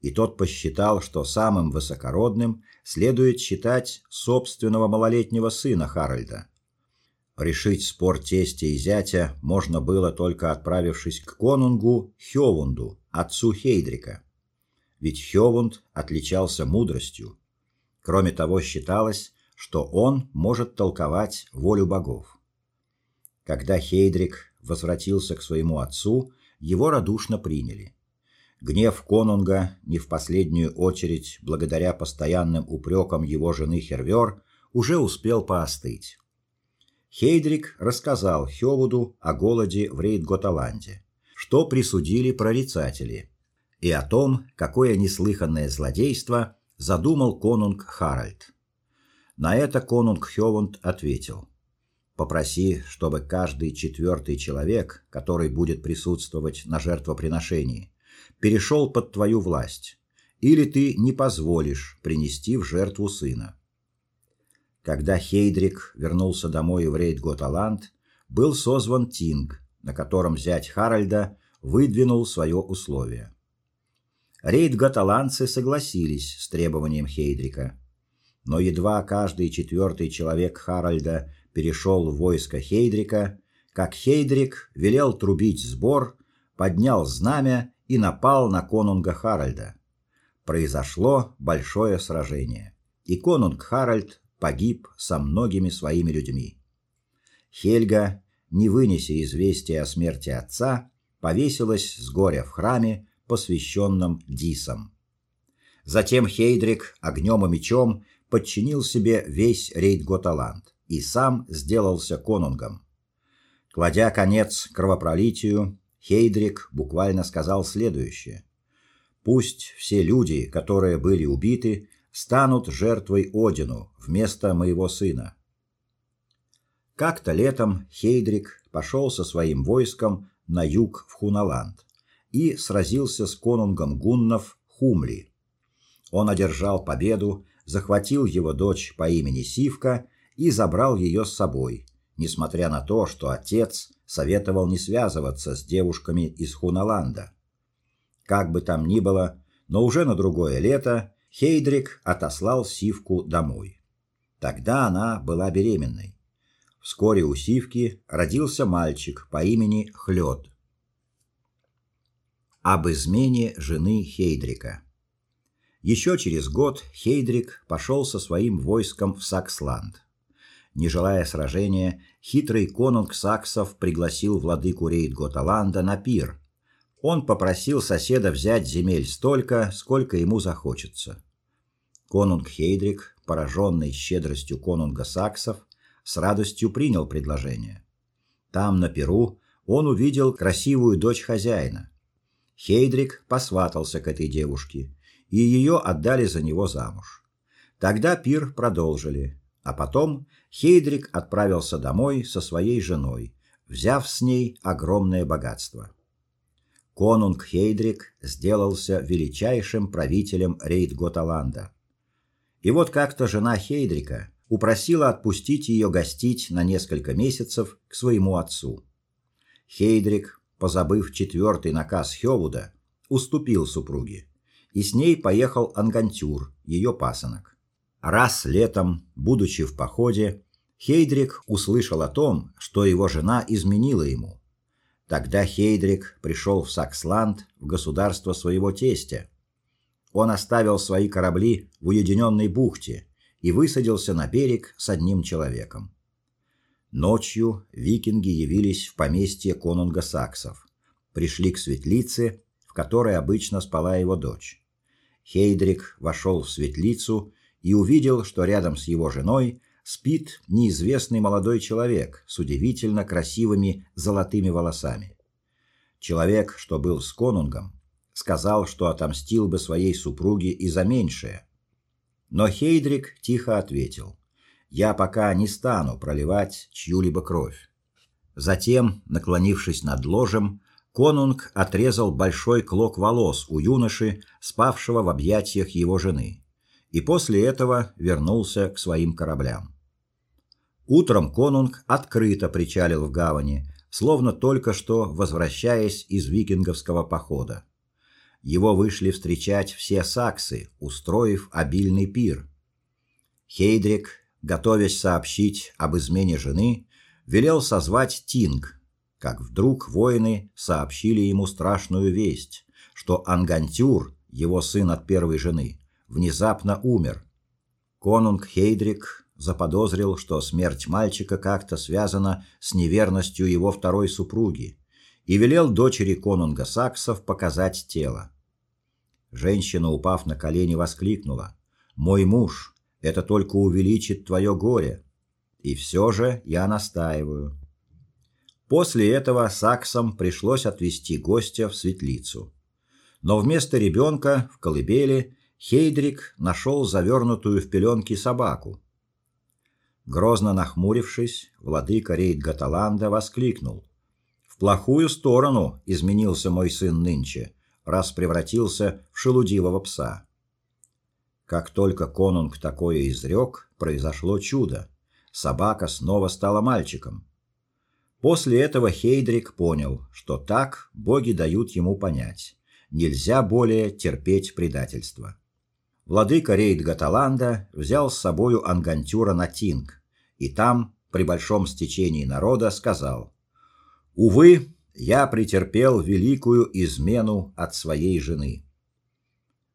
A: и тот посчитал, что самым высокородным следует считать собственного малолетнего сына Харальда. Решить спор тестя и зятя можно было только отправившись к конунгу Хёвунду, отцу Хейдрика. Ведь Хёвунд отличался мудростью. Кроме того, считалось, что он может толковать волю богов. Когда Хейдрик возвратился к своему отцу, его радушно приняли. Гнев конунга, не в последнюю очередь благодаря постоянным упрекам его жены Хервер, уже успел поостыть. Хейдрик рассказал Хёвуду о голоде в Рейдготаланде, что присудили прорицатели, и о том, какое неслыханное злодейство задумал конунг Харальд. На это конунг Хёвунд ответил: Попроси, чтобы каждый четвертый человек, который будет присутствовать на жертвоприношении, перешел под твою власть, или ты не позволишь принести в жертву сына. Когда Хейдрик вернулся домой в Рейдготаланд, был созван тинг, на котором зять Харальда выдвинул свое условие. Рейдготаландцы согласились с требованием Хейдрика. Но едва каждый четвертый человек Харальда перешел в войско Хейдрика, как Хейдрик велел трубить сбор, поднял знамя и напал на конунга Харальда. Произошло большое сражение, и конунг Харальд погиб со многими своими людьми. Хельга, не вынеся известия о смерти отца, повесилась с горя в храме, посвященном Дисам. Затем Хейдрик огнем и мечом подчинил себе весь Рейдготаланд и сам сделался конунгом. Кладя конец кровопролитию, Хейдрик буквально сказал следующее: Пусть все люди, которые были убиты, станут жертвой Одину вместо моего сына. Как-то летом Хейдрик пошел со своим войском на юг в Хуналанд и сразился с конунгом гуннов Хумли. Он одержал победу, захватил его дочь по имени Сивка и забрал ее с собой, несмотря на то, что отец советовал не связываться с девушками из Хуналанда. Как бы там ни было, но уже на другое лето Хейдрик отослал Сивку домой. Тогда она была беременной. Вскоре у Сивки родился мальчик по имени Хлёд. Об измене жены Хейдрика. Еще через год Хейдрик пошел со своим войском в Саксланд. Не желая сражения, хитрый конунг саксов пригласил владыку Рейдготаланда на пир, он попросил соседа взять земель столько, сколько ему захочется. Конунг Хейдрик, пораженный щедростью конунга саксов, с радостью принял предложение. Там на Перу он увидел красивую дочь хозяина. Хейдрик посватался к этой девушке, и ее отдали за него замуж. Тогда пир продолжили, а потом Хейдрик отправился домой со своей женой, взяв с ней огромное богатство конунг Хейдрик сделался величайшим правителем Рейдготаланда. И вот как-то жена Хейдрика упросила отпустить ее гостить на несколько месяцев к своему отцу. Хейдрик, позабыв четвертый наказ Хёвуда, уступил супруге, и с ней поехал Ангантюр, ее пасынок. Раз летом, будучи в походе, Хейдрик услышал о том, что его жена изменила ему Тогда Хейдрик пришел в Саксланд, в государство своего тестя. Он оставил свои корабли в уединенной бухте и высадился на берег с одним человеком. Ночью викинги явились в поместье конунга саксов. Пришли к светлице, в которой обычно спала его дочь. Хейдрик вошел в светлицу и увидел, что рядом с его женой спит неизвестный молодой человек с удивительно красивыми золотыми волосами. Человек, что был с конунгом, сказал, что отомстил бы своей супруге и за меньшее. Но Хейдрик тихо ответил: "Я пока не стану проливать чью-либо кровь". Затем, наклонившись над ложем, конунг отрезал большой клок волос у юноши, спавшего в объятиях его жены, и после этого вернулся к своим кораблям. Утром конунг открыто причалил в гавани, словно только что возвращаясь из викинговского похода. Его вышли встречать все саксы, устроив обильный пир. Хейдрик, готовясь сообщить об измене жены, велел созвать тинг, как вдруг воины сообщили ему страшную весть, что Ангантюр, его сын от первой жены, внезапно умер. Конунг Хейдрик заподозрил, что смерть мальчика как-то связана с неверностью его второй супруги, и велел дочери конунга саксов показать тело. Женщина, упав на колени, воскликнула: "Мой муж, это только увеличит твое горе. И все же я настаиваю". После этого саксам пришлось отвезти гостя в светлицу. Но вместо ребенка в колыбели Хейдрик нашел завернутую в пеленки собаку. Грозно нахмурившись, владыка Рейд-Гаталанда воскликнул: "В плохую сторону изменился мой сын нынче, раз превратился в шелудивого пса". Как только конунг такое изрек, произошло чудо. Собака снова стала мальчиком. После этого Хейдрик понял, что так боги дают ему понять: нельзя более терпеть предательство. Владыка Рейд Гаталанда взял с собою Ангантюра на Тинг, и там, при большом стечении народа, сказал: "Увы, я претерпел великую измену от своей жены".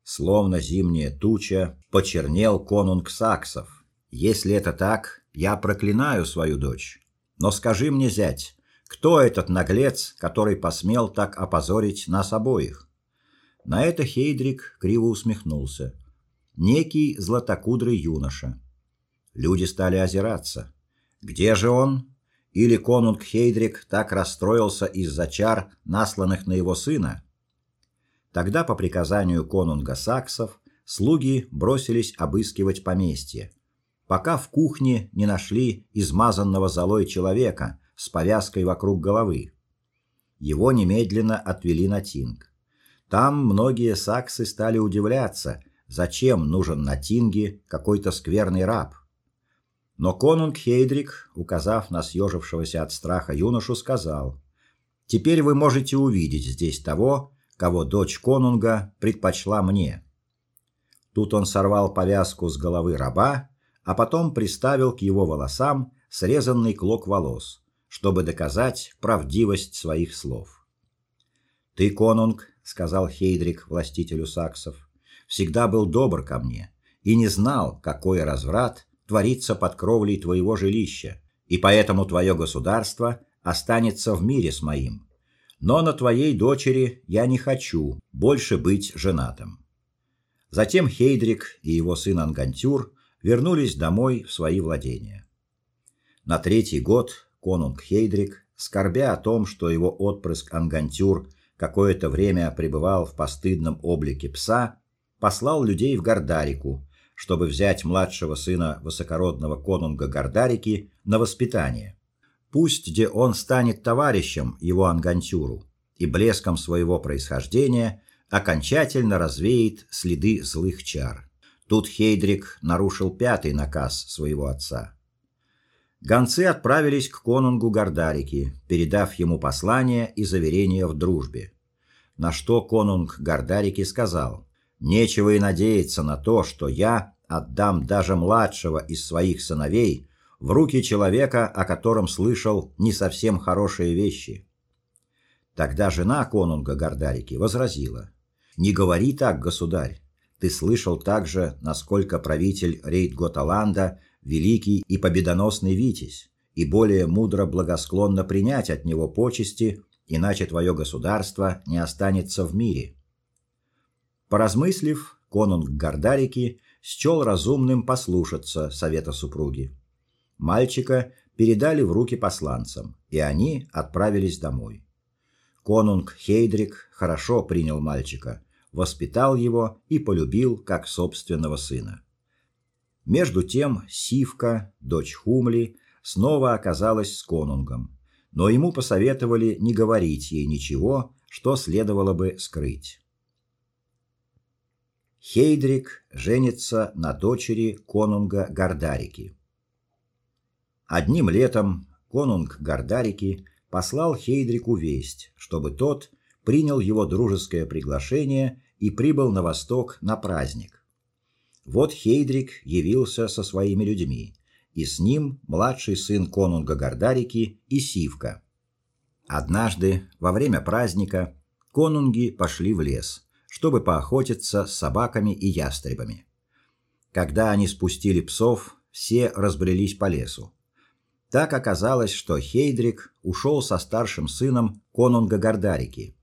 A: Словно зимняя туча, почернел конунг саксов. Если это так, я проклинаю свою дочь. Но скажи мне, зять, кто этот наглец, который посмел так опозорить нас обоих? На это Хейдрик криво усмехнулся. Некий златокудрый юноша. Люди стали озираться. Где же он? Или конунг Хейдрик так расстроился из-за чар, насланных на его сына? Тогда по приказанию конунга саксов слуги бросились обыскивать поместье пока в кухне не нашли измазанного золой человека с повязкой вокруг головы. Его немедленно отвели на Тинг. Там многие саксы стали удивляться, зачем нужен на Тинге какой-то скверный раб. Но конунг Хейдрик, указав на съежившегося от страха юношу, сказал: "Теперь вы можете увидеть здесь того, кого дочь конунга предпочла мне". Тут он сорвал повязку с головы раба а потом приставил к его волосам срезанный клок волос, чтобы доказать правдивость своих слов. Ты, конунг, сказал Хейдрик властителю саксов, всегда был добр ко мне и не знал, какой разврат творится под кровлей твоего жилища, и поэтому твое государство останется в мире с моим. Но на твоей дочери я не хочу больше быть женатым. Затем Хейдрик и его сын Ангантюр вернулись домой в свои владения. На третий год конунг Хейдрик, скорбя о том, что его отпрыск Ангантюр какое-то время пребывал в постыдном облике пса, послал людей в Гордарику, чтобы взять младшего сына высокородного конунга Гордарики на воспитание. Пусть где он станет товарищем его Ангантюру и блеском своего происхождения окончательно развеет следы злых чар. Тут Хейдрик нарушил пятый наказ своего отца. Гонцы отправились к конунгу Гордарики, передав ему послание и заверение в дружбе. На что конунг Гордарики сказал: "Нечего и надеяться на то, что я отдам даже младшего из своих сыновей в руки человека, о котором слышал не совсем хорошие вещи". Тогда жена конунга Гордарики возразила: "Не говори так, государь. Ты слышал также, насколько правитель Рейд-Готаланда великий и победоносный витязь, и более мудро благосклонно принять от него почести, иначе твое государство не останется в мире. Поразмыслив, конунг Гардарики счел разумным послушаться совета супруги. Мальчика передали в руки посланцам, и они отправились домой. Конунг Хейдрик хорошо принял мальчика, воспитал его и полюбил как собственного сына. Между тем Сивка, дочь Хумли, снова оказалась с конунгом, но ему посоветовали не говорить ей ничего, что следовало бы скрыть. Хейдрик женится на дочери конунга Гардарики. Одним летом конунг Гардарики послал Хейдрику весть, чтобы тот принял его дружеское приглашение и прибыл на восток на праздник. Вот Хейдрик явился со своими людьми, и с ним младший сын конунга Гордарики и Сивка. Однажды во время праздника конунги пошли в лес, чтобы поохотиться с собаками и ястребами. Когда они спустили псов, все разбрелись по лесу. Так оказалось, что Хейдрик ушел со старшим сыном конунга Гордарики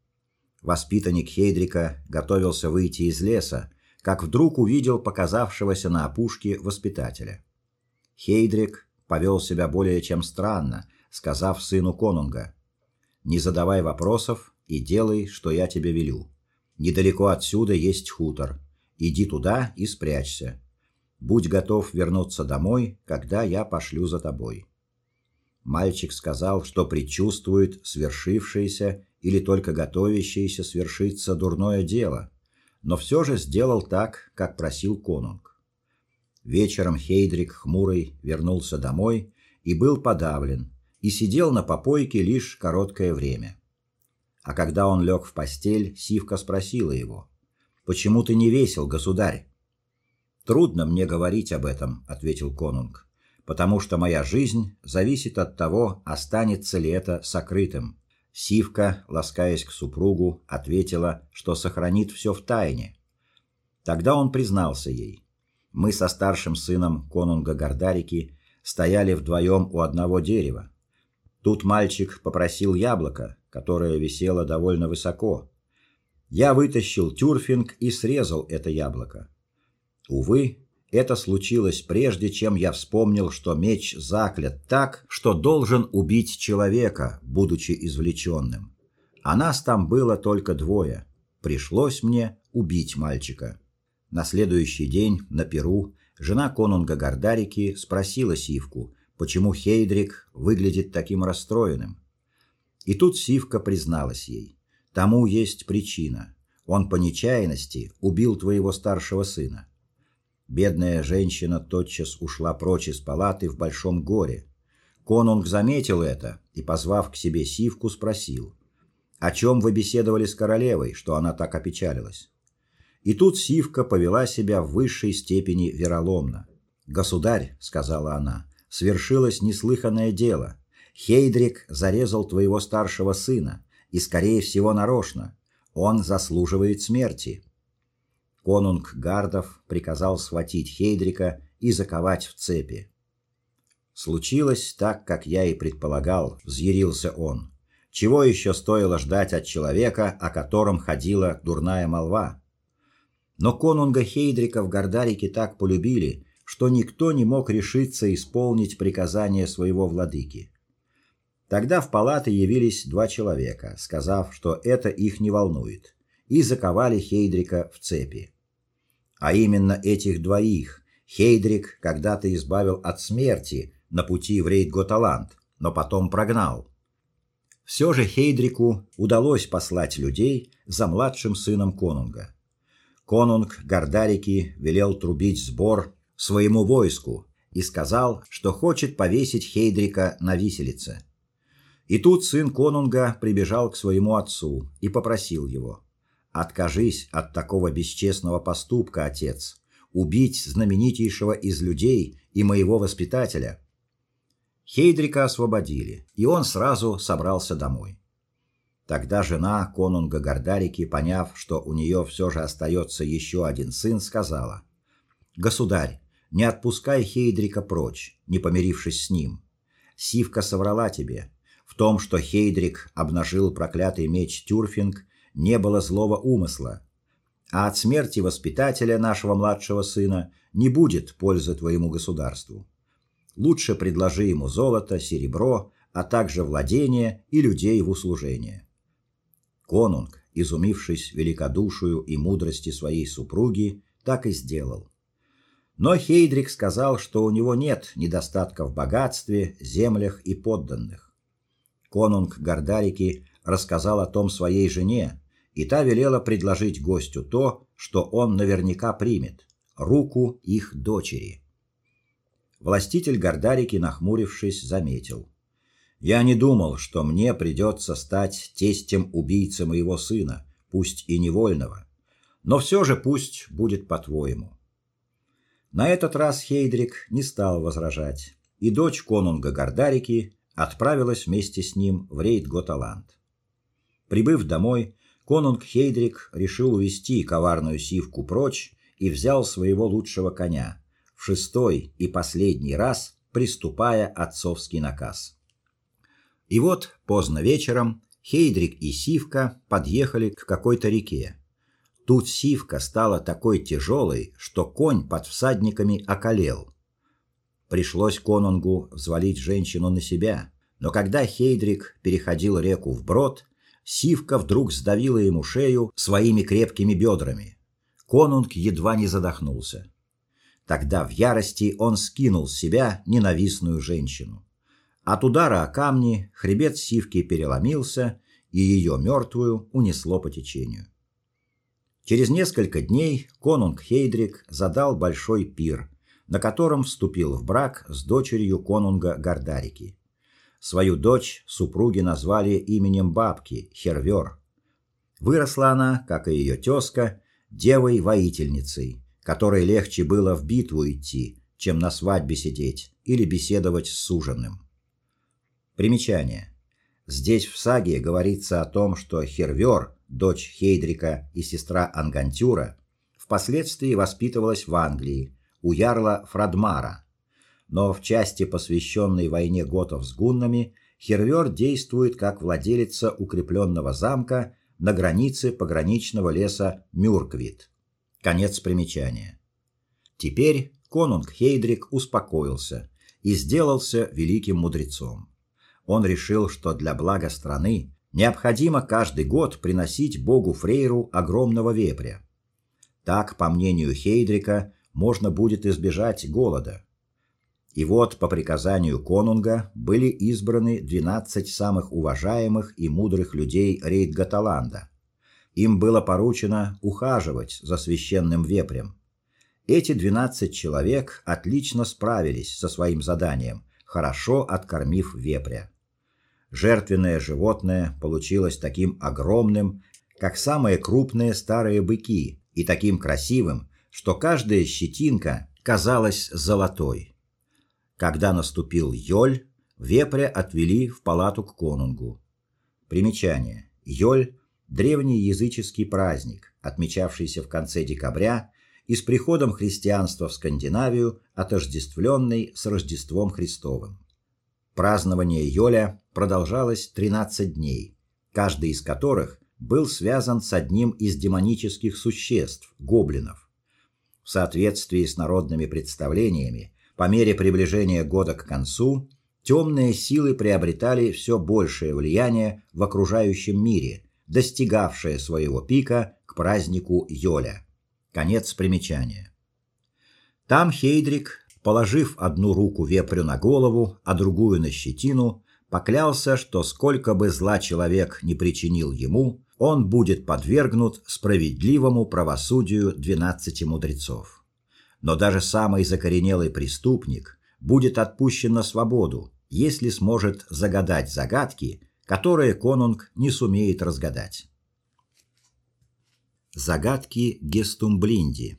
A: Воспитанник Хейдрика готовился выйти из леса, как вдруг увидел показавшегося на опушке воспитателя. Хейдрик повел себя более чем странно, сказав сыну конунга: Не задавай вопросов и делай, что я тебе велю. Недалеко отсюда есть хутор. Иди туда и спрячься. Будь готов вернуться домой, когда я пошлю за тобой. Мальчик сказал, что предчувствует свершившееся или только готовящееся свершиться дурное дело, но все же сделал так, как просил конунг. Вечером Хейдрик хмурый вернулся домой и был подавлен, и сидел на попойке лишь короткое время. А когда он лег в постель, Сивка спросила его: "Почему ты не весел, государь?" "Трудно мне говорить об этом", ответил конунг потому что моя жизнь зависит от того, останется ли это сокрытым. Сивка, ласкаясь к супругу, ответила, что сохранит все в тайне. Тогда он признался ей: "Мы со старшим сыном конунга Гордарики стояли вдвоем у одного дерева. Тут мальчик попросил яблоко, которое висело довольно высоко. Я вытащил тюрфинг и срезал это яблоко. Увы, это случилось прежде, чем я вспомнил, что меч заклят так, что должен убить человека, будучи извлеченным. А нас там было только двое. Пришлось мне убить мальчика. На следующий день на Перу жена конунга Гордарики спросила Сивку, почему Хейдрик выглядит таким расстроенным. И тут Сивка призналась ей: "Тому есть причина. Он по нечаянности убил твоего старшего сына. Бедная женщина тотчас ушла прочь из палаты в большом горе. Конунг заметил это и, позвав к себе Сивку, спросил: "О чем вы беседовали с королевой, что она так опечалилась?" И тут Сивка повела себя в высшей степени вероломно. "Государь", сказала она, "свершилось неслыханное дело. Хейдрик зарезал твоего старшего сына, и скорее всего нарочно. Он заслуживает смерти. Конунг Гардов приказал схватить Хейдрика и заковать в цепи. Случилось так, как я и предполагал, взъярился он. Чего еще стоило ждать от человека, о котором ходила дурная молва? Но конунга Хейдрика в Гордарике так полюбили, что никто не мог решиться исполнить приказание своего владыки. Тогда в палаты явились два человека, сказав, что это их не волнует и заковали Хейдрика в цепи. А именно этих двоих Хейдрик когда-то избавил от смерти на пути в Рейд-Готаланд, но потом прогнал. Все же Хейдрику удалось послать людей за младшим сыном конунга. Конунг Гордарики велел трубить сбор своему войску и сказал, что хочет повесить Хейдрика на виселице. И тут сын конунга прибежал к своему отцу и попросил его: Откажись от такого бесчестного поступка, отец. Убить знаменитейшего из людей и моего воспитателя. Хейдрика освободили, и он сразу собрался домой. Тогда жена конунга Гордарики, поняв, что у нее все же остается еще один сын, сказала: "Государь, не отпускай Хейдрика прочь, не помирившись с ним. Сивка соврала тебе. Том, что Хейдрик обнажил проклятый меч Тюрфинг, не было злого умысла, а от смерти воспитателя нашего младшего сына не будет пользы твоему государству. Лучше предложи ему золото, серебро, а также владение и людей в услужение. Конунг, изумившись великодушию и мудрости своей супруги, так и сделал. Но Хейдрик сказал, что у него нет недостатка в богатстве, землях и подданных. Конунг Гордарики рассказал о том своей жене, и та велела предложить гостю то, что он наверняка примет руку их дочери. Властитель Гордарики, нахмурившись, заметил: "Я не думал, что мне придется стать тестем убийцы моего сына, пусть и невольного, но все же пусть будет по-твоему". На этот раз Хейдрик не стал возражать, и дочь конунга Гордарики отправилась вместе с ним в рейд Готаланд. Прибыв домой, Конунг Хейдрик решил увести коварную сивку прочь и взял своего лучшего коня, в шестой и последний раз приступая отцовский наказ. И вот поздно вечером Хейдрик и Сивка подъехали к какой-то реке. Тут Сивка стала такой тяжелой, что конь под всадниками околел. Пришлось конунгу взвалить женщину на себя, Но когда Хейдрик переходил реку вброд, Сивка вдруг сдавила ему шею своими крепкими бедрами. Конунг едва не задохнулся. Тогда в ярости он скинул с себя ненавистную женщину. От удара о камни хребет Сивки переломился, и ее мертвую унесло по течению. Через несколько дней конунг Хейдрик задал большой пир, на котором вступил в брак с дочерью конунга Гардарики. Свою дочь супруги назвали именем бабки Хервер. Выросла она, как и ее тезка, девой-воительницей, которой легче было в битву идти, чем на свадьбе сидеть или беседовать с суженым. Примечание. Здесь в саге говорится о том, что Хервер, дочь Хейдрика и сестра Ангантюра, впоследствии воспитывалась в Англии у ярла Фрадмара. Но в части, посвященной войне готов с гуннами, Хервер действует как владелица укрепленного замка на границе пограничного леса Мюрквит. Конец примечания. Теперь конунг Хейдрик успокоился и сделался великим мудрецом. Он решил, что для блага страны необходимо каждый год приносить богу Фрейру огромного вепря. Так, по мнению Хейдрика, можно будет избежать голода. И вот по приказанию конунга были избраны 12 самых уважаемых и мудрых людей Рейдгаталанда, им было поручено ухаживать за священным вепрем. Эти 12 человек отлично справились со своим заданием, хорошо откормив вепря. Жертвенное животное получилось таким огромным, как самые крупные старые быки, и таким красивым, что каждая щетинка казалась золотой. Когда наступил Йоль, вепря отвели в палату к конунгу. Примечание: Йоль древний языческий праздник, отмечавшийся в конце декабря и с приходом христианства в Скандинавию отождествленный с Рождеством Христовым. Празднование Йоля продолжалось 13 дней, каждый из которых был связан с одним из демонических существ гоблинов. В соответствии с народными представлениями, по мере приближения года к концу, темные силы приобретали все большее влияние в окружающем мире, достигавшее своего пика к празднику Йоля. Конец примечания. Там Хейдрик, положив одну руку вепрю на голову, а другую на щетину, поклялся, что сколько бы зла человек не причинил ему, он будет подвергнут справедливому правосудию двенадцати мудрецов. Но даже самый закоренелый преступник будет отпущен на свободу, если сможет загадать загадки, которые конунг не сумеет разгадать. Загадки Гестумблинди.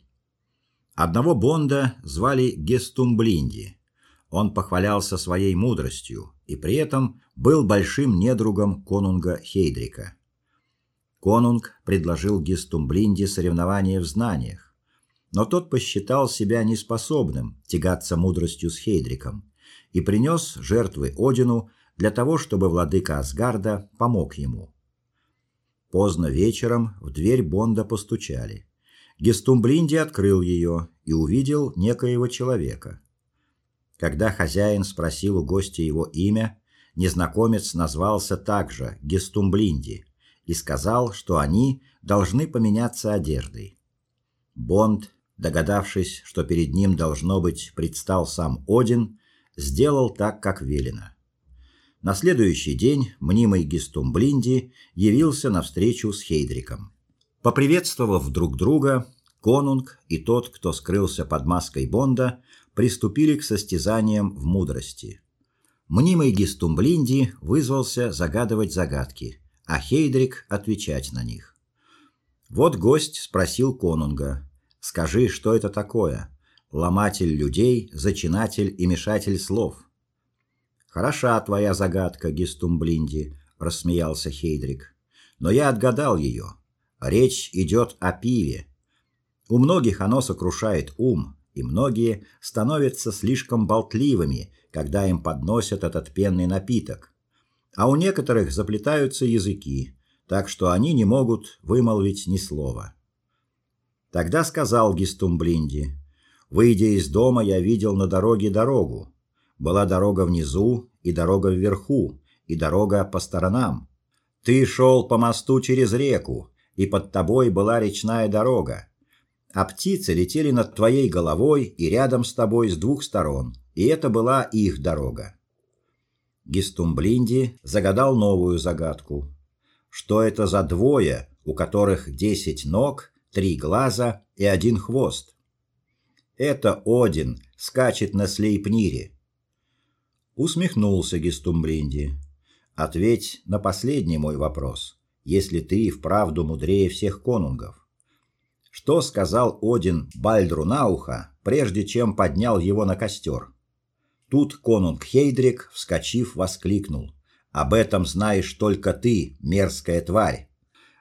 A: Одного Бонда звали Гестумблинди. Он похвалялся своей мудростью и при этом был большим недругом конунга Хейдрика. Конунг предложил Гестумблинди соревнование в знаниях, но тот посчитал себя неспособным тягаться мудростью с Хейдриком и принес жертвы Одину для того, чтобы владыка Асгарда помог ему. Поздно вечером в дверь Бонда постучали. Гестумблинди открыл ее и увидел некоего человека. Когда хозяин спросил у гостя его имя, незнакомец назвался также Гестумблинди и сказал, что они должны поменяться одеждой. Бонд, догадавшись, что перед ним должно быть предстал сам Один, сделал так, как велено. На следующий день мнимый Гестумблинди явился на встречу с Хейдриком. Поприветствовав друг друга, Конунг и тот, кто скрылся под маской Бонда, приступили к состязаниям в мудрости. Мнимый Гестумблинди вызвался загадывать загадки, а Хейдрик отвечать на них. Вот гость спросил Конунга: "Скажи, что это такое? Ломатель людей, зачинатель и мешатель слов?" Хороша твоя загадка, Гестумблинди, рассмеялся Хейдрик. Но я отгадал ее. Речь идет о пиве. У многих оно сокрушает ум, и многие становятся слишком болтливыми, когда им подносят этот пенный напиток. А у некоторых заплетаются языки, так что они не могут вымолвить ни слова. Тогда сказал Гестумблинди: "Выйдя из дома, я видел на дороге дорогу. Была дорога внизу, и дорога вверху, и дорога по сторонам. Ты шел по мосту через реку, и под тобой была речная дорога. А птицы летели над твоей головой и рядом с тобой с двух сторон, и это была их дорога. Гистумблинди загадал новую загадку. Что это за двое, у которых десять ног, три глаза и один хвост? Это Один скачет на Слейпнире. Усмехнулся Гистумблинди. Ответь на последний мой вопрос, если ты вправду мудрее всех конунгов. Что сказал Один Бальдру на ухо, прежде чем поднял его на костер? Тут конунг Хейдрик, вскочив, воскликнул: "Об этом знаешь только ты, мерзкая тварь!"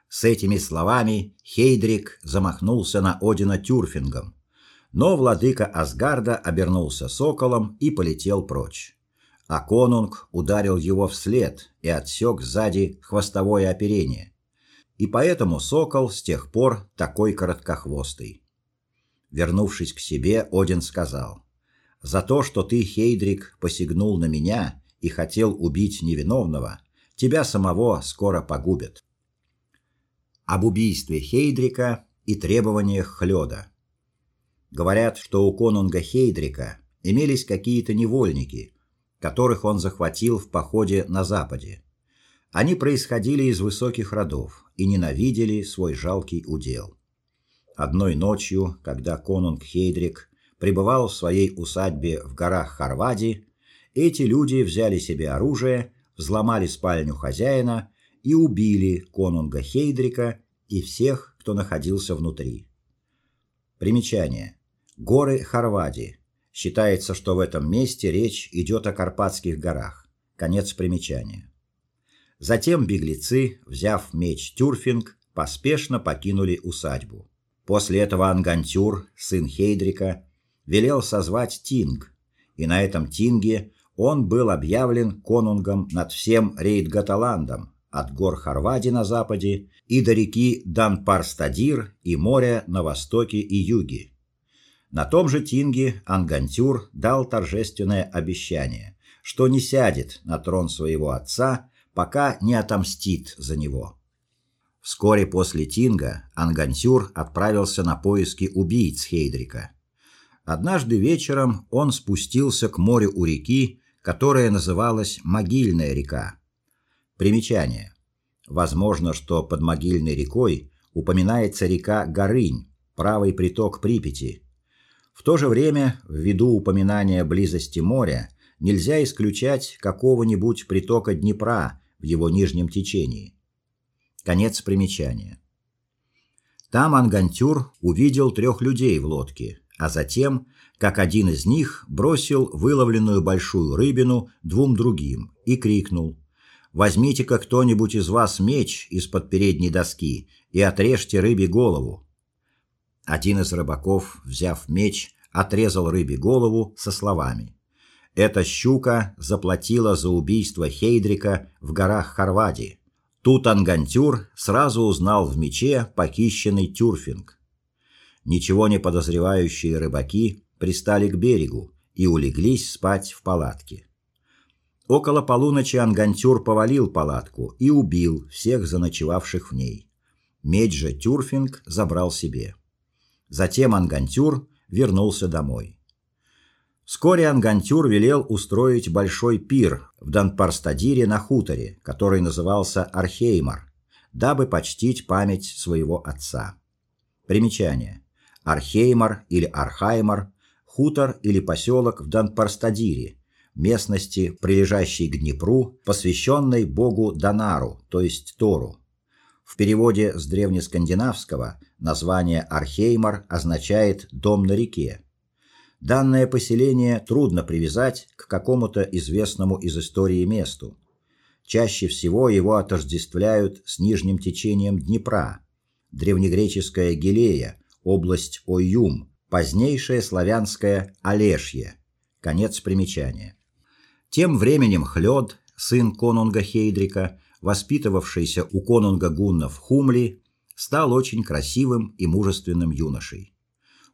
A: С этими словами Хейдрик замахнулся на Одина тюрфингом, но владыка Асгарда обернулся соколом и полетел прочь а конунг ударил его вслед и отсек сзади хвостовое оперение. И поэтому сокол с тех пор такой короткохвостый. Вернувшись к себе, Один сказал: "За то, что ты, Хейдрик, посягнул на меня и хотел убить невиновного, тебя самого скоро погубят". Об убийстве Хейдрика и требованиях Хлёда. Говорят, что у конунга Хейдрика имелись какие-то невольники, которых он захватил в походе на западе. Они происходили из высоких родов и ненавидели свой жалкий удел. Одной ночью, когда конунг Хейдрик пребывал в своей усадьбе в горах Харвади, эти люди взяли себе оружие, взломали спальню хозяина и убили конунга Хейдрика и всех, кто находился внутри. Примечание: Горы Харвади Считается, что в этом месте речь идет о Карпатских горах. Конец примечания. Затем беглецы, взяв меч Тюрфинг, поспешно покинули усадьбу. После этого Ангантюр, сын Хейдрика, велел созвать тинг, и на этом тинге он был объявлен конунгом над всем Рейдгаталандом, от гор Харвади на западе и до реки Данпарстадир и моря на востоке и юге. На том же тинге Ангантюр дал торжественное обещание, что не сядет на трон своего отца, пока не отомстит за него. Вскоре после тинга Ангантюр отправился на поиски убийц Хейдрика. Однажды вечером он спустился к морю у реки, которая называлась Могильная река. Примечание: Возможно, что под Могильной рекой упоминается река Горынь, правый приток Припяти, в то же время, ввиду упоминания близости моря, нельзя исключать какого-нибудь притока Днепра в его нижнем течении. Конец примечания. Там Ангантюр увидел трех людей в лодке, а затем, как один из них бросил выловленную большую рыбину двум другим и крикнул: "Возьмите-ка кто-нибудь из вас меч из-под передней доски и отрежьте рыбе голову". Один из рыбаков, взяв меч, отрезал рыбе голову со словами: "Эта щука заплатила за убийство Хейдрика в горах Хорватии". Тут Ангантюр сразу узнал в мече похищенный тюрфинг. Ничего не подозревающие рыбаки пристали к берегу и улеглись спать в палатке. Около полуночи Ангантюр повалил палатку и убил всех заночевавших в ней. Меч же Тюрфинг забрал себе. Затем Ангантюр вернулся домой. Вскоре Ангантюр велел устроить большой пир в Данпарстадире на хуторе, который назывался Археймар, дабы почтить память своего отца. Примечание: Археймар или Архаймар хутор или поселок в Данпарстадире, местности, прилежащей к Днепру, посвященной богу Данару, то есть Тору. В переводе с древнескандинавского название Археймар означает дом на реке. Данное поселение трудно привязать к какому-то известному из истории месту. Чаще всего его отождествляют с нижним течением Днепра. Древнегреческая Гилея, область Ойюм, позднейшее славянское Олешье. Конец примечания. Тем временем Хлёд, сын конунга Хейдрика, воспитывавшийся у конунга гуннов Хумли, стал очень красивым и мужественным юношей.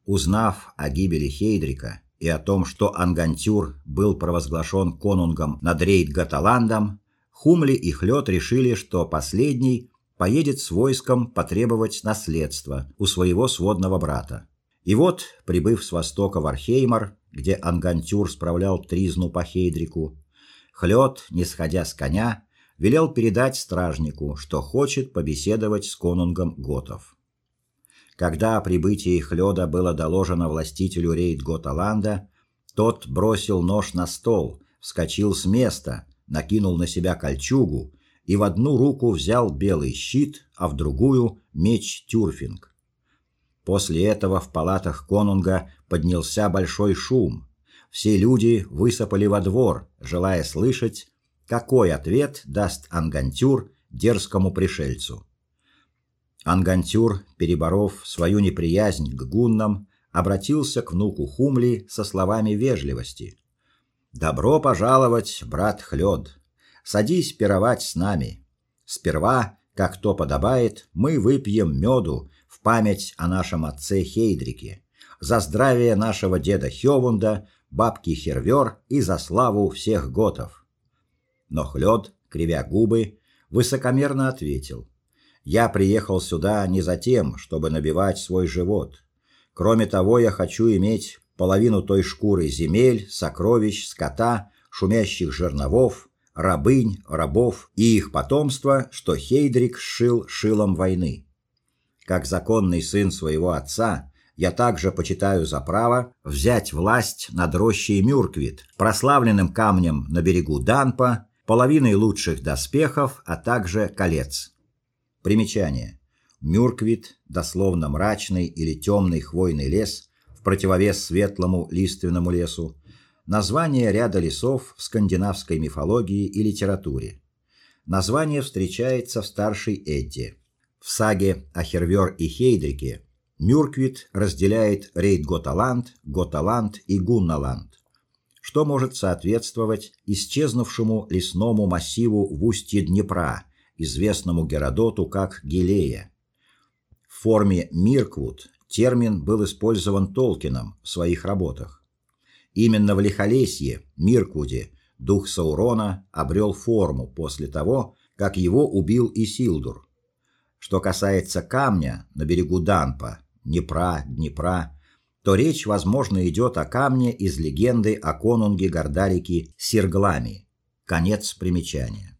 A: Узнав о гибели Хейдрика и о том, что Ангантюр был провозглашен конунгом над Рейд-Гаталандом, Хумли и Хлёд решили, что последний поедет с войском потребовать наследства у своего сводного брата. И вот, прибыв с востока в Археймар, где Ангантюр справлял тризну по Хейдрику, Хлёд, не сходя с коня, велел передать стражнику, что хочет побеседовать с конунгом готов. Когда о прибытии Хлёда было доложено властителю Рейд-Готаланда, тот бросил нож на стол, вскочил с места, накинул на себя кольчугу и в одну руку взял белый щит, а в другую меч Тюрфинг. После этого в палатах конунга поднялся большой шум. Все люди высыпали во двор, желая слышать, какой ответ даст Ангантюр дерзкому пришельцу. Ангантюр, переборов свою неприязнь к гуннам, обратился к внуку Хумли со словами вежливости. Добро пожаловать, брат Хлёд. Садись пировать с нами. Сперва, как то подобает, мы выпьем меду в память о нашем отце Хейдрике, за здравие нашего деда Хёвунда, бабки Хервер и за славу всех готов. Но Хлёд, кривя губы, высокомерно ответил: "Я приехал сюда не за тем, чтобы набивать свой живот. Кроме того, я хочу иметь половину той шкуры земель, сокровищ, скота, шумящих жерновов, рабынь, рабов и их потомства, что Хейдрик сшил шилом войны. Как законный сын своего отца, я также почитаю за право взять власть над рощей Мюрквит, прославленным камнем на берегу Данпа, половиной лучших доспехов, а также колец. Примечание. Мюрквит, дословно мрачный или темный хвойный лес, противовес светлому лиственному лесу, название ряда лесов в скандинавской мифологии и литературе. Название встречается в старшей Эдде. В саге о Хервер и Хейдрике Мюрквит разделяет Рейд-Готаланд, Готаланд и Гунналанд, что может соответствовать исчезнувшему лесному массиву в устье Днепра, известному Геродоту как Гилея. В форме Мирквуд термин был использован Толкином в своих работах. Именно в Лихолесье, Миркуде, дух Саурона обрел форму после того, как его убил Исилдур. Что касается камня на берегу Данпа, Днепра, Днепра, то речь, возможно, идет о камне из легенды о конунге Гордарики Сирглами. Конец примечания.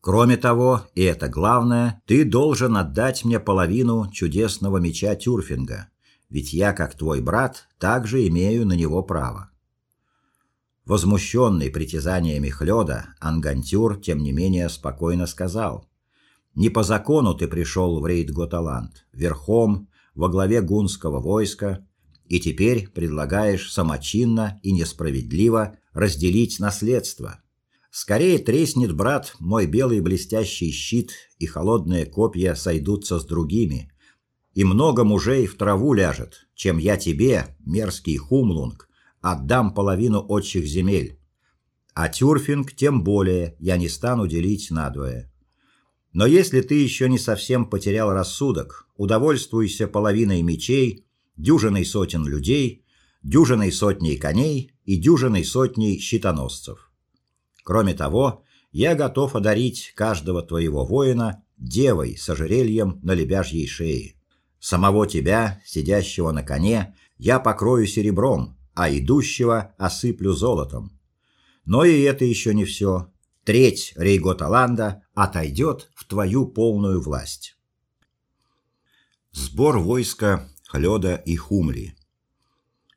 A: Кроме того, и это главное, ты должен отдать мне половину чудесного меча Тюрфинга, ведь я, как твой брат, также имею на него право. Возмущенный притязаниями Хлёда, Ангантюр тем не менее спокойно сказал: "Не по закону ты пришел в Рейд-Готаланд, верхом, во главе гунского войска, и теперь предлагаешь самочинно и несправедливо разделить наследство, Скорее треснет, брат, мой белый блестящий щит, и холодные копья сойдутся с другими, и много мужей в траву ляжет, чем я тебе, мерзкий хумлунг, отдам половину отчих земель. А тюрфинг тем более я не стану делить надвое. Но если ты еще не совсем потерял рассудок, удовольствуйся половиной мечей, дюжиной сотен людей, дюжиной сотней коней и дюжиной сотней щитоносцев. Кроме того, я готов одарить каждого твоего воина девой с ожерельем на лебяжьей шее. Самого тебя, сидящего на коне, я покрою серебром, а идущего осыплю золотом. Но и это еще не все. Треть Рейготаланда отойдет в твою полную власть. Сбор войска Хлёда и Хумли.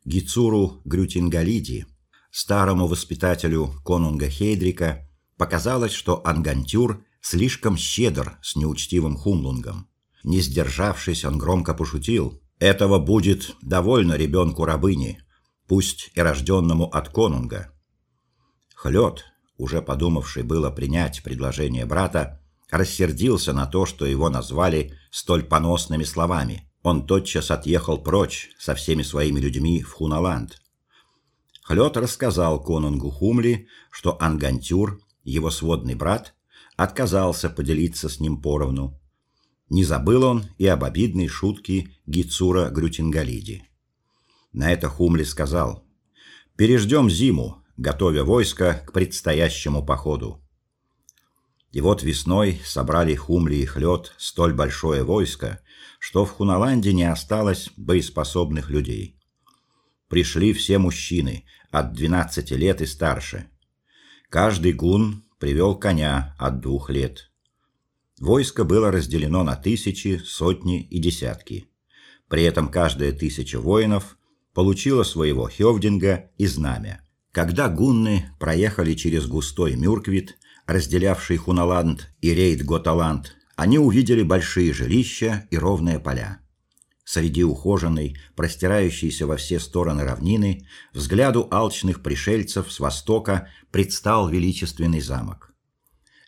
A: Гицуру Грютингалиди Старому воспитателю конунга Хейдрика показалось, что Ангантюр слишком щедр с неучтивым хумлунгом. Не сдержавшись, он громко пошутил: "Этого будет довольно ребенку рабыни, пусть и рожденному от конунга". Хлёд, уже подумавший было принять предложение брата, рассердился на то, что его назвали столь поносными словами. Он тотчас отъехал прочь со всеми своими людьми в Хуналанд. Хлёд рассказал конунгу Хумли, что Ангантюр, его сводный брат, отказался поделиться с ним поровну. Не забыл он и об обидной шутке Гицура Грютингалиди. На это Хумли сказал: Переждем зиму, готовя войско к предстоящему походу. И вот весной собрали Хумли и Хлёд столь большое войско, что в Хуналанде не осталось боеспособных людей. Пришли все мужчины от 12 лет и старше. Каждый гун привел коня от двух лет. Войско было разделено на тысячи, сотни и десятки. При этом каждая тысяча воинов получила своего хёвдинга и знамя. Когда гунны проехали через густой Мюрквит, разделявший Хуналанд и Рейд-Готаланд, они увидели большие жилища и ровные поля. Среди ухоженной, простирающейся во все стороны равнины, взгляду алчных пришельцев с востока предстал величественный замок.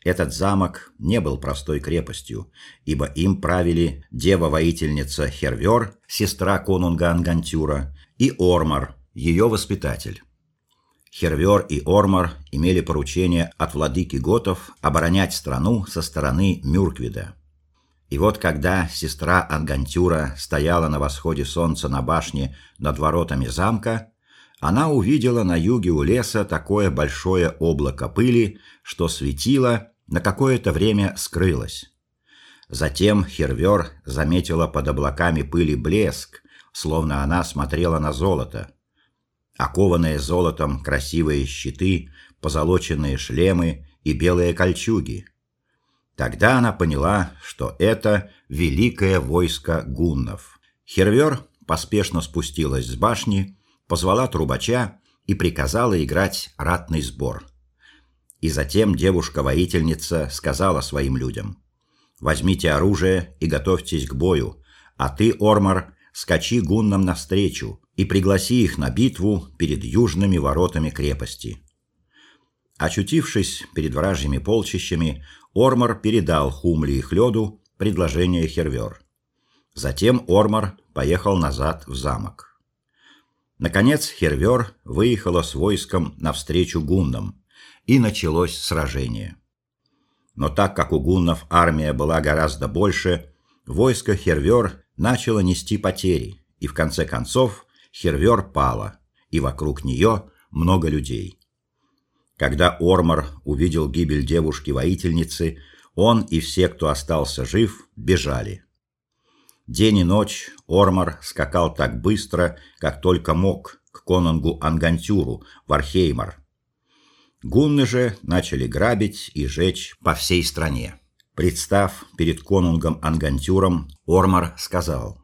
A: Этот замок не был простой крепостью, ибо им правили дева-воительница Хервер, сестра конунга Ангантюра, и Ормар, ее воспитатель. Хервер и Ормар имели поручение от владыки готов оборонять страну со стороны Мюрквида. И вот когда сестра Ангантюра стояла на восходе солнца на башне над воротами замка, она увидела на юге у леса такое большое облако пыли, что светило, на какое-то время скрылось. Затем Хервер заметила под облаками пыли блеск, словно она смотрела на золото. Окованные золотом красивые щиты, позолоченные шлемы и белые кольчуги. Тогда она поняла, что это великое войско гуннов. Хервер поспешно спустилась с башни позвала трубача и приказала играть ратный сбор. И затем девушка-воительница сказала своим людям: "Возьмите оружие и готовьтесь к бою, а ты, Ормар, скачи гуннам навстречу и пригласи их на битву перед южными воротами крепости". Очутившись перед вражьими полчищами, Ормар передал Хумли и Хлёду предложение Хервер. Затем Ормар поехал назад в замок. Наконец Хервер выехала с войском навстречу гуннам, и началось сражение. Но так как у гуннов армия была гораздо больше, войско Хервер начало нести потери, и в конце концов Хервер пала, и вокруг нее много людей. Когда Ормар увидел гибель девушки-воительницы, он и все, кто остался жив, бежали. День и ночь Ормар скакал так быстро, как только мог, к конунгу Ангантюру в Археймар. Гунны же начали грабить и жечь по всей стране. Представ перед конунгом Ангантюром, Ормар сказал: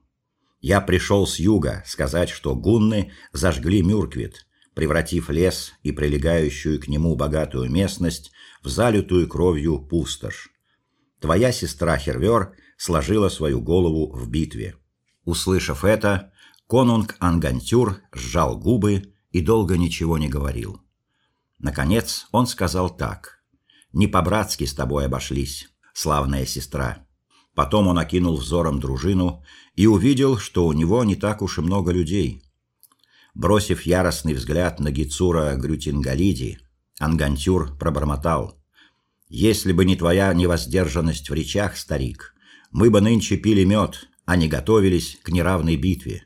A: "Я пришел с юга сказать, что гунны зажгли Мюрквит, превратив лес и прилегающую к нему богатую местность в залитую кровью пустошь. Твоя сестра Хервер сложила свою голову в битве. Услышав это, конунг Ангантюр сжал губы и долго ничего не говорил. Наконец он сказал так: "Не по-братски с тобой обошлись, славная сестра". Потом он окинул взором дружину и увидел, что у него не так уж и много людей. Бросив яростный взгляд на Гицура Грютингалиди, Ангантюр пробормотал: "Если бы не твоя невоздержанность в речах, старик, мы бы нынче пили мед, а не готовились к неравной битве.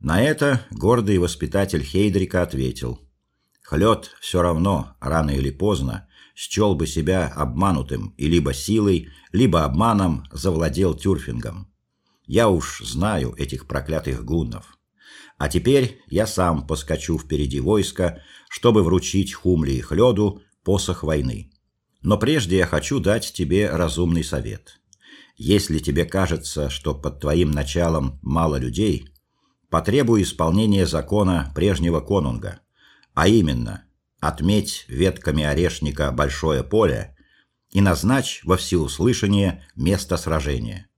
A: На это гордый воспитатель Хейдрика ответил: Хлёд все равно, рано или поздно, счел бы себя обманутым и либо силой, либо обманом завладел тюрфингом. Я уж знаю этих проклятых гуннов. А теперь я сам поскочу впереди войска, чтобы вручить Хумли и Хлёду посох войны. Но прежде я хочу дать тебе разумный совет. Если тебе кажется, что под твоим началом мало людей, потребуй исполнения закона прежнего конунга, а именно: отметь ветками орешника большое поле и назначь во всеуслышание место сражения.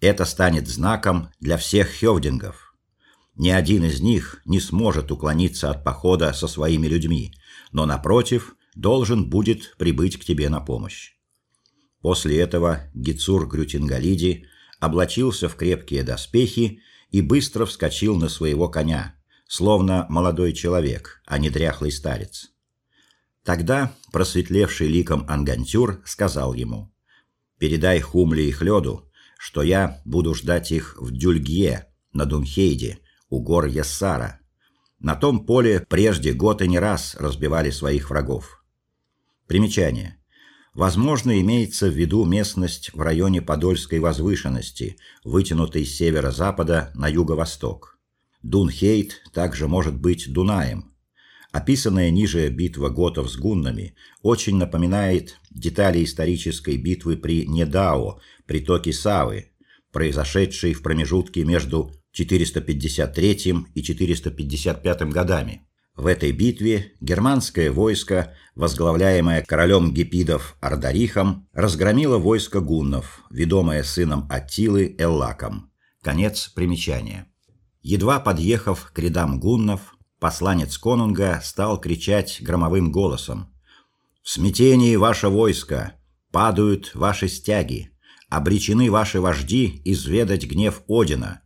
A: Это станет знаком для всех хёвдингов. Ни один из них не сможет уклониться от похода со своими людьми, но напротив, должен будет прибыть к тебе на помощь. После этого Гицур Грютингалиди облачился в крепкие доспехи и быстро вскочил на своего коня, словно молодой человек, а не дряхлый старец. Тогда просветлевший ликом Ангантюр сказал ему: "Передай Хумли и Хлёду, что я буду ждать их в Дюльгье на Дунхейде у гор Яссара. На том поле прежде готы не раз разбивали своих врагов. Примечание. Возможно, имеется в виду местность в районе Подольской возвышенности, вытянутой с северо-запада на юго-восток. Дунхейт также может быть Дунаем. Описанная ниже битва готов с гуннами очень напоминает детали исторической битвы при Недао, притоке Савы, произошедшей в промежутке между 453 и 455 годами. В этой битве германское войско, возглавляемое королем гепидов Ардарихом, разгромило войско гуннов, ведомое сыном Аттилы Эллаком. Конец примечания. Едва подъехав к рядам гуннов, посланец конунга стал кричать громовым голосом: "В смятении ваше войско, падают ваши стяги, обречены ваши вожди изведать гнев Одина.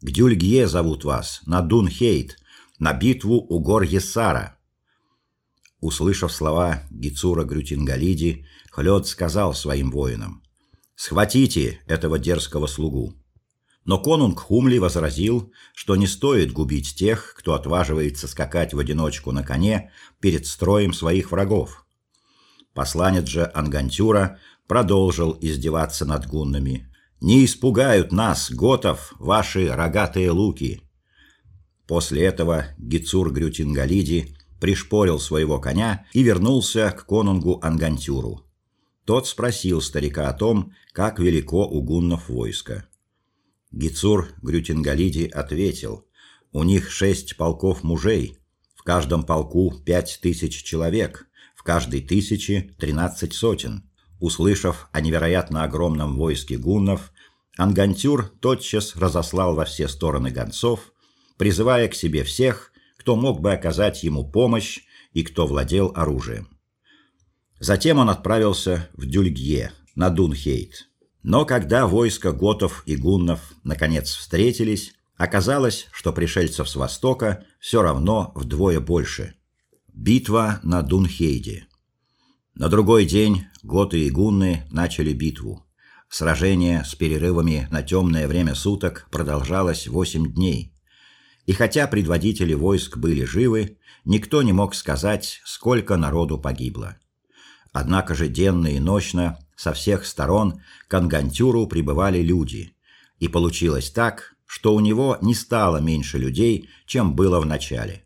A: К Дюльгье зовут вас, на Дунхейт, на битву у гор Ессара. Услышав слова Гицура Грютингалиди, Хлёд сказал своим воинам: "Схватите этого дерзкого слугу". Но конунг Хумли возразил, что не стоит губить тех, кто отваживается скакать в одиночку на коне перед строем своих врагов. Посланец же Ангантюра продолжил издеваться над гуннами. Не испугают нас, готов, ваши рогатые луки. После этого Гицур Грютингалиди пришпорил своего коня и вернулся к конунгу Ангантюру. Тот спросил старика о том, как велико у гуннов войско. Гицур Грютингалиди ответил: "У них шесть полков мужей, в каждом полку пять тысяч человек, в каждой тысяче тринадцать сотен". Услышав о невероятно огромном войске гуннов, Ангантюр тотчас разослал во все стороны гонцов призывая к себе всех, кто мог бы оказать ему помощь и кто владел оружием. Затем он отправился в Дюльгье, на Дунхейт. Но когда войска готов и гуннов наконец встретились, оказалось, что пришельцев с востока все равно вдвое больше. Битва на Дунхейде. На другой день готы и гунны начали битву. Сражение с перерывами на темное время суток продолжалось восемь дней. И хотя предводители войск были живы, никто не мог сказать, сколько народу погибло. Однако же денно и ночно со всех сторон к Ангантюру прибывали люди, и получилось так, что у него не стало меньше людей, чем было в начале.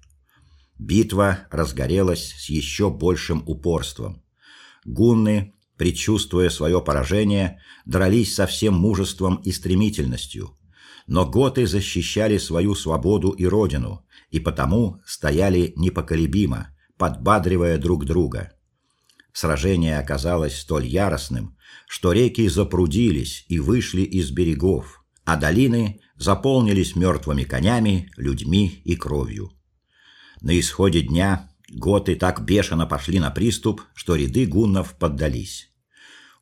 A: Битва разгорелась с еще большим упорством. Гунны, предчувствуя свое поражение, дрались со всем мужеством и стремительностью но готы защищали свою свободу и родину, и потому стояли непоколебимо, подбадривая друг друга. Сражение оказалось столь яростным, что реки запрудились и вышли из берегов, а долины заполнились мертвыми конями, людьми и кровью. На исходе дня готы так бешено пошли на приступ, что ряды гуннов поддались.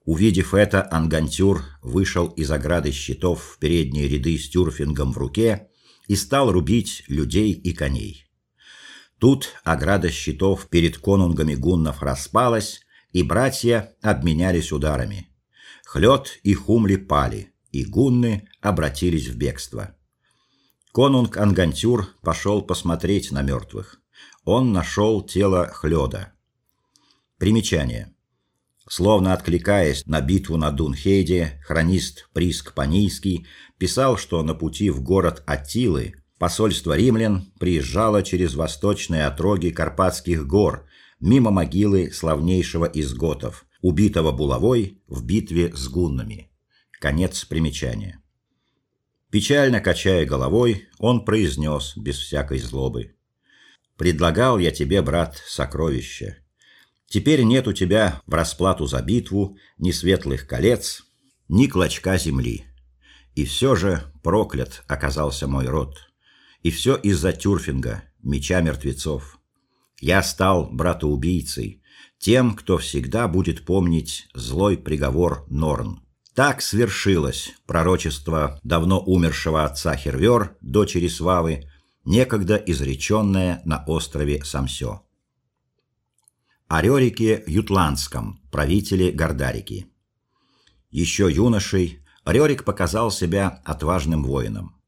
A: Увидев это, Ангантюр вышел из ограды щитов в передние ряды с тюрфингом в руке и стал рубить людей и коней. Тут ограда щитов перед конунгами гуннов распалась, и братья обменялись ударами. Хлёд и Хумли пали, и гунны обратились в бегство. Конунг Ангантюр пошел посмотреть на мертвых. Он нашел тело Хлёда. Примечание. Словно откликаясь на битву на Дунхейде, хронист Приск Панийский писал, что на пути в город Аттилы посольство римлян приезжало через восточные отроги Карпатских гор, мимо могилы славнейшего из готов, убитого булавой в битве с гуннами. Конец примечания. Печально качая головой, он произнес без всякой злобы: "Предлагал я тебе, брат, сокровище, Теперь нет у тебя в расплату за битву ни светлых колец, ни клочка земли. И все же проклят оказался мой род. И все из-за тюрфинга, меча мертвецов. Я стал братоубийцей, тем, кто всегда будет помнить злой приговор Норн. Так свершилось пророчество давно умершего отца Хервер, дочери Свавы, некогда изреченное на острове Самсё о Рёрике Ютландском, правителе Гордарики. Еще юношей Рёрик показал себя отважным воином.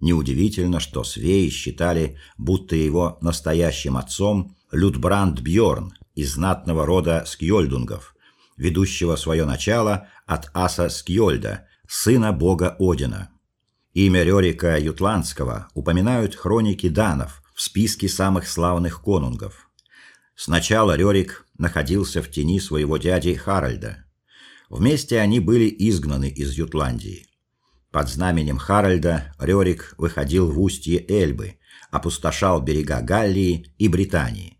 A: Неудивительно, что свеи считали, будто его настоящим отцом Людбранд Бьорн из знатного рода Скьольдунгов, ведущего свое начало от аса Скьольда, сына бога Одина. Имя Рёрика Ютландского упоминают хроники данов в списке самых славных конунгов. Сначала Рёрик находился в тени своего дяди Харальда. Вместе они были изгнаны из Ютландии. Под знаменем Харальда Рёрик выходил в устье Эльбы, опустошал берега Галлии и Британии.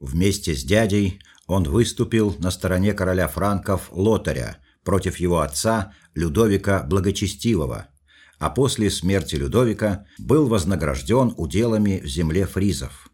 A: Вместе с дядей он выступил на стороне короля франков Лотаря против его отца Людовика Благочестивого, а после смерти Людовика был вознагражден уделами в земле фризов.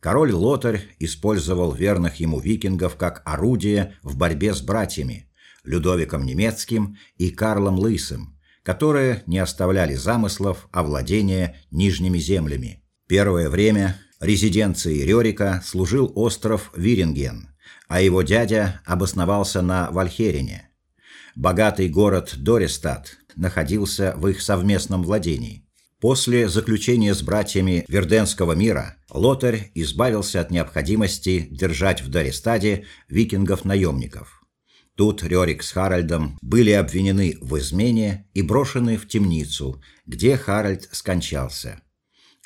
A: Король Лотарь использовал верных ему викингов как орудие в борьбе с братьями Людовиком Немецким и Карлом Лысым, которые не оставляли замыслов о владении нижними землями. Первое время резиденцией Рёрика служил остров Виринген, а его дядя обосновался на Вальхерине. Богатый город Дорестад находился в их совместном владении. После заключения с братьями Верденского мира Лотарь избавился от необходимости держать в Дорестаде викингов-наемников. Тут Рёрик с Харальдом были обвинены в измене и брошены в темницу, где Харальд скончался.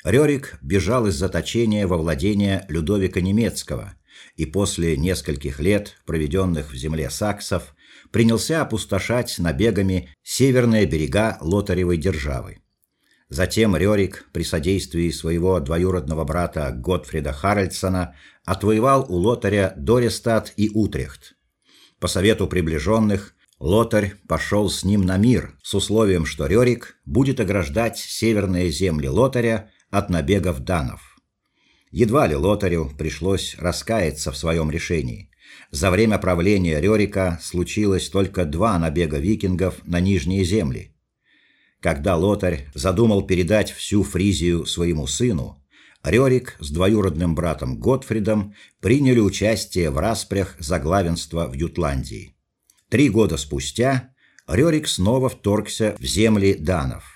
A: Рёрик бежал из заточения во владение Людовика Немецкого и после нескольких лет, проведенных в земле саксов, принялся опустошать набегами северные берега Лотаревой державы. Затем Рёрик при содействии своего двоюродного брата Готфрида Харальдсона отвоевал у Лотаря Дорестад и Утрехт. По совету приближенных Лотарь пошел с ним на мир с условием, что Рёрик будет ограждать северные земли Лотаря от набегов данов. Едва ли Лотарю пришлось раскаяться в своем решении. За время правления Рёрика случилось только два набега викингов на нижние земли. Когда Лотарь задумал передать всю Фризию своему сыну, Рёрик с двоюродным братом Готфридом приняли участие в распрях за главенство в Ютландии. Три года спустя Рёрик снова вторгся в земли данов.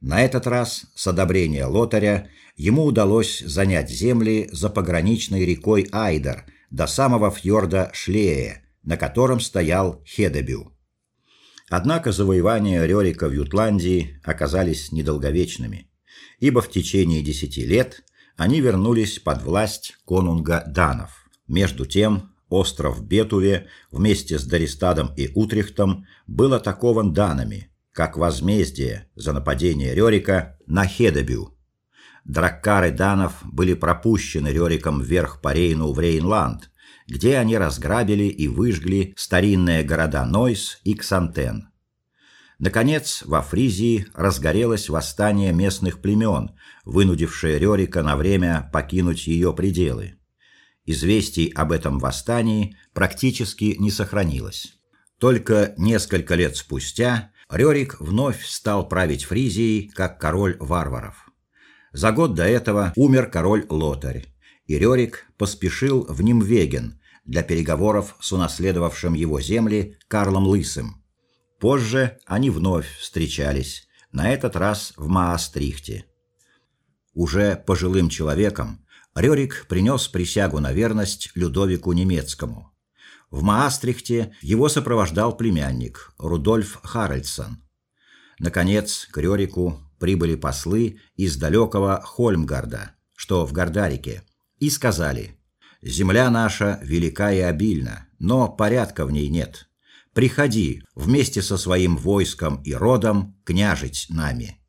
A: На этот раз с одобрения Лотаря ему удалось занять земли за пограничной рекой Айдер до самого фьорда Шлее, на котором стоял Хедебю. Однако завоевания Рёрика в Ютландии оказались недолговечными, ибо в течение десяти лет они вернулись под власть конунга данов. Между тем, остров Бетуве вместе с Даристадом и Утрехтом был атакован данами, как возмездие за нападение Рёрика на Хедебю. Драккары данов были пропущены Рёриком вверх по Рейну в Рейнланд, где они разграбили и выжгли старинные города Нойс и Ксантен. Наконец, во Фризии разгорелось восстание местных племен, вынудившее Рёрика на время покинуть ее пределы. Известий об этом восстании практически не сохранилось. Только несколько лет спустя Рёрик вновь стал править Фризией как король варваров. За год до этого умер король Лотарь, и Рёрик поспешил в Нимвеген для переговоров с унаследовавшим его земли Карлом Лысым. Позже они вновь встречались, на этот раз в Маастрихте. Уже пожилым человеком Рёрик принес присягу на верность Людовику Немецкому. В Маастрихте его сопровождал племянник Рудольф Харальдсон. Наконец, к Рёрику прибыли послы из далекого Хольмгарда, что в Гордарике, и сказали: "Земля наша велика и обильна, но порядка в ней нет приходи вместе со своим войском и родом княжить нами.